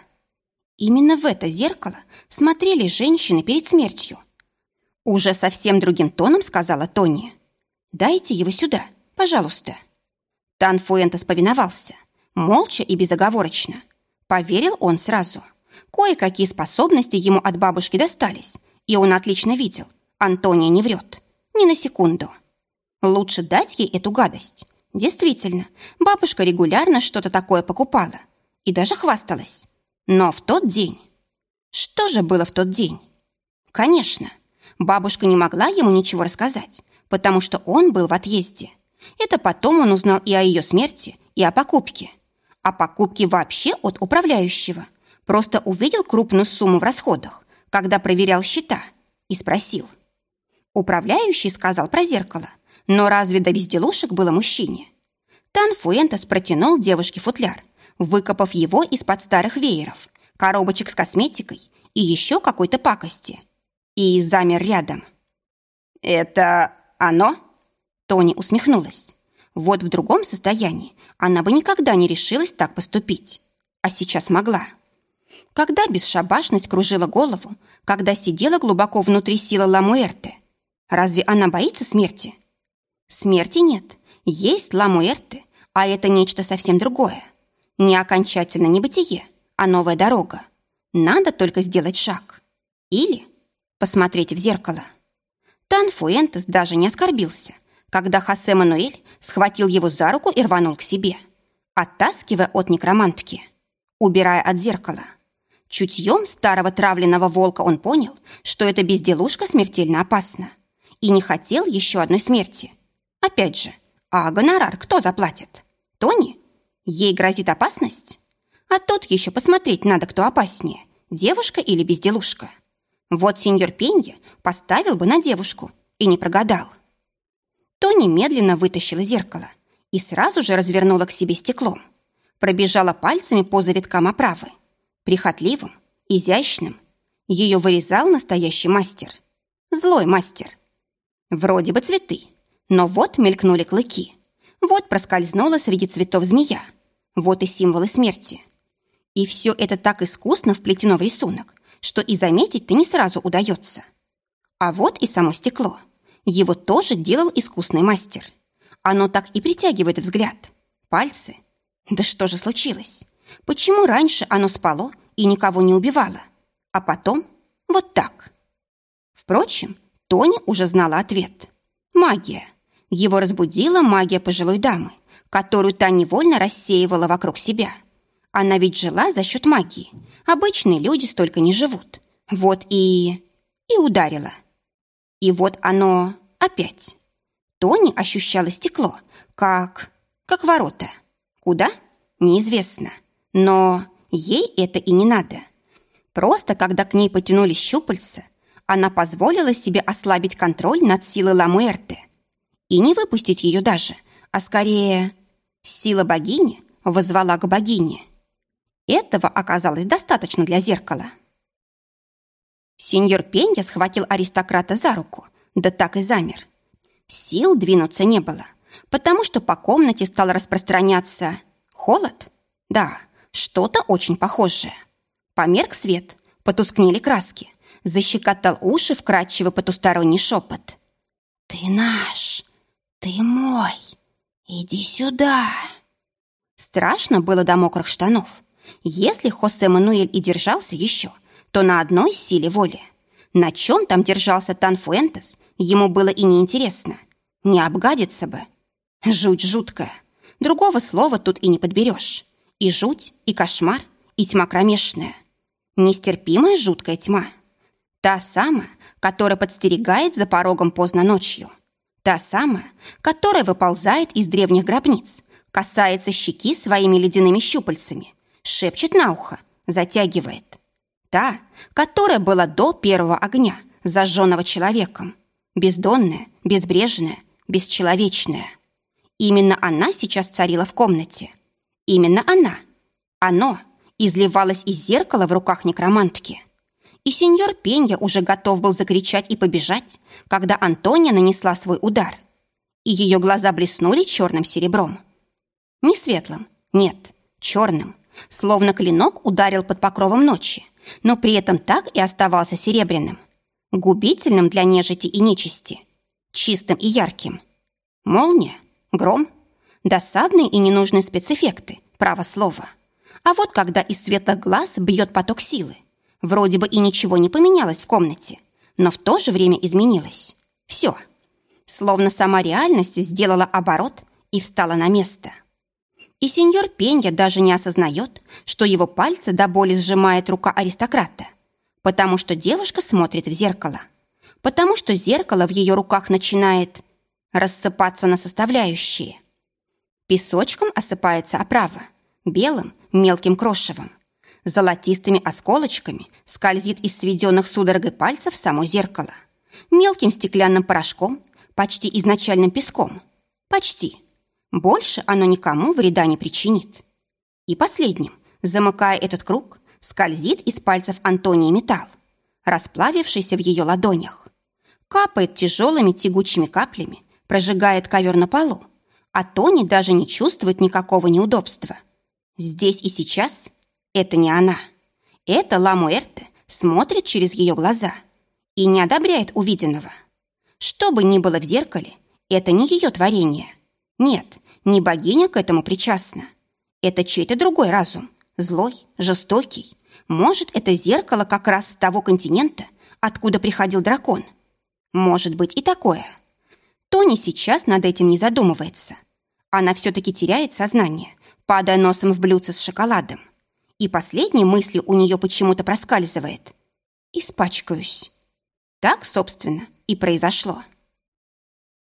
A: Именно в это зеркало смотрели женщины перед смертью. Уже совсем другим тоном сказала Тони. «Дайте его сюда, пожалуйста». Тан Фуэнтес повиновался, молча и безоговорочно. Поверил он сразу. Кое-какие способности ему от бабушки достались, и он отлично видел. Антония не врет. Ни на секунду. Лучше дать ей эту гадость. Действительно, бабушка регулярно что-то такое покупала. И даже хвасталась. Но в тот день... Что же было в тот день? Конечно, бабушка не могла ему ничего рассказать, потому что он был в отъезде. Это потом он узнал и о ее смерти, и о покупке. О покупке вообще от управляющего. Просто увидел крупную сумму в расходах, когда проверял счета, и спросил. Управляющий сказал про зеркало, но разве до безделушек было мужчине? Тан Фуэнтес протянул девушке футляр, выкопав его из-под старых вееров, коробочек с косметикой и еще какой-то пакости. И замер рядом.
B: «Это оно?»
A: Тони усмехнулась. Вот в другом состоянии она бы никогда не решилась так поступить. А сейчас могла. Когда бесшабашность кружила голову, когда сидела глубоко внутри силы Ламуэрте, разве она боится смерти? Смерти нет. Есть Ламуэрте, а это нечто совсем другое. Не окончательно небытие, а новая дорога. Надо только сделать шаг. Или посмотреть в зеркало. Тан Фуэнтес даже не оскорбился, когда Хосе Мануэль схватил его за руку и рванул к себе, оттаскивая от некромантки, убирая от зеркала. Чутьем старого травленного волка он понял, что эта безделушка смертельно опасна, и не хотел еще одной смерти. Опять же, а гонорар кто заплатит? Тони? Ей грозит опасность? А тут еще посмотреть надо, кто опаснее, девушка или безделушка. Вот сеньор Пенья поставил бы на девушку и не прогадал. Тони медленно вытащила зеркало и сразу же развернула к себе стеклом. Пробежала пальцами по завиткам оправы. Прихотливым, изящным. Ее вырезал настоящий мастер. Злой мастер. Вроде бы цветы, но вот мелькнули клыки. Вот проскользнула среди цветов змея. Вот и символы смерти. И все это так искусно вплетено в рисунок, что и заметить-то не сразу удается. А вот и само стекло. Его тоже делал искусный мастер. Оно так и притягивает взгляд. Пальцы. Да что же случилось? Почему раньше оно спало и никого не убивало? А потом вот так. Впрочем, Тони уже знала ответ. Магия. Его разбудила магия пожилой дамы, которую та невольно рассеивала вокруг себя. Она ведь жила за счет магии. Обычные люди столько не живут. Вот и... и ударила. И вот оно опять. Тони ощущала стекло, как... как ворота. Куда? Неизвестно. Но ей это и не надо. Просто когда к ней потянулись щупальца, она позволила себе ослабить контроль над силой Ламуэрте и не выпустить ее даже, а скорее сила богини возвала к богине. Этого оказалось достаточно для зеркала. Сеньор Пенья схватил аристократа за руку, да так и замер. Сил двинуться не было, потому что по комнате стал распространяться холод. Да, что-то очень похожее. Померк свет, потускнели краски, защекотал уши вкрадчивый потусторонний шепот. «Ты наш! Ты мой! Иди сюда!» Страшно было до мокрых штанов. Если Хосе Мануэль и держался еще, то на одной силе воли. На чем там держался Танфуэнтес, ему было и неинтересно. Не обгадиться бы. Жуть жуткая. Другого слова тут и не подберешь. И жуть, и кошмар, и тьма кромешная. Нестерпимая жуткая тьма. Та самая, которая подстерегает за порогом поздно ночью. Та самая, которая выползает из древних гробниц, касается щеки своими ледяными щупальцами, шепчет на ухо, затягивает. Та, которая была до первого огня, зажженного человеком. Бездонная, безбрежная, бесчеловечная. Именно она сейчас царила в комнате. Именно она. Оно, изливалась из зеркала в руках некромантки. И сеньор Пенья уже готов был закричать и побежать, когда Антония нанесла свой удар. И ее глаза блеснули черным серебром. Не светлым, нет, черным, словно клинок ударил под покровом ночи, но при этом так и оставался серебряным, губительным для нежити и нечисти, чистым и ярким. Молния, гром, досадные и ненужные спецэффекты, право слова. А вот когда из светлых глаз бьет поток силы, вроде бы и ничего не поменялось в комнате, но в то же время изменилось. Все. Словно сама реальность сделала оборот и встала на место. И сеньор Пенья даже не осознает, что его пальцы до боли сжимает рука аристократа, потому что девушка смотрит в зеркало, потому что зеркало в ее руках начинает рассыпаться на составляющие. Песочком осыпается оправа, белым мелким крошевом. Золотистыми осколочками скользит из сведенных судорогой пальцев само зеркало. Мелким стеклянным порошком, почти изначальным песком. Почти. Больше оно никому вреда не причинит. И последним, замыкая этот круг, скользит из пальцев Антонии металл, расплавившийся в ее ладонях. Капает тяжелыми тягучими каплями, прожигает ковер на полу, а Тони даже не чувствует никакого неудобства. Здесь и сейчас это не она. Это Ла Муэрте смотрит через ее глаза и не одобряет увиденного. Что бы ни было в зеркале, это не ее творение. Нет, не богиня к этому причастна. Это чей-то другой разум, злой, жестокий. Может, это зеркало как раз с того континента, откуда приходил дракон. Может быть и такое. Тони сейчас над этим не задумывается. Она все-таки теряет сознание, падая носом в блюдце с шоколадом. И последней мыслью у нее почему-то проскальзывает. «Испачкаюсь». Так, собственно, и произошло.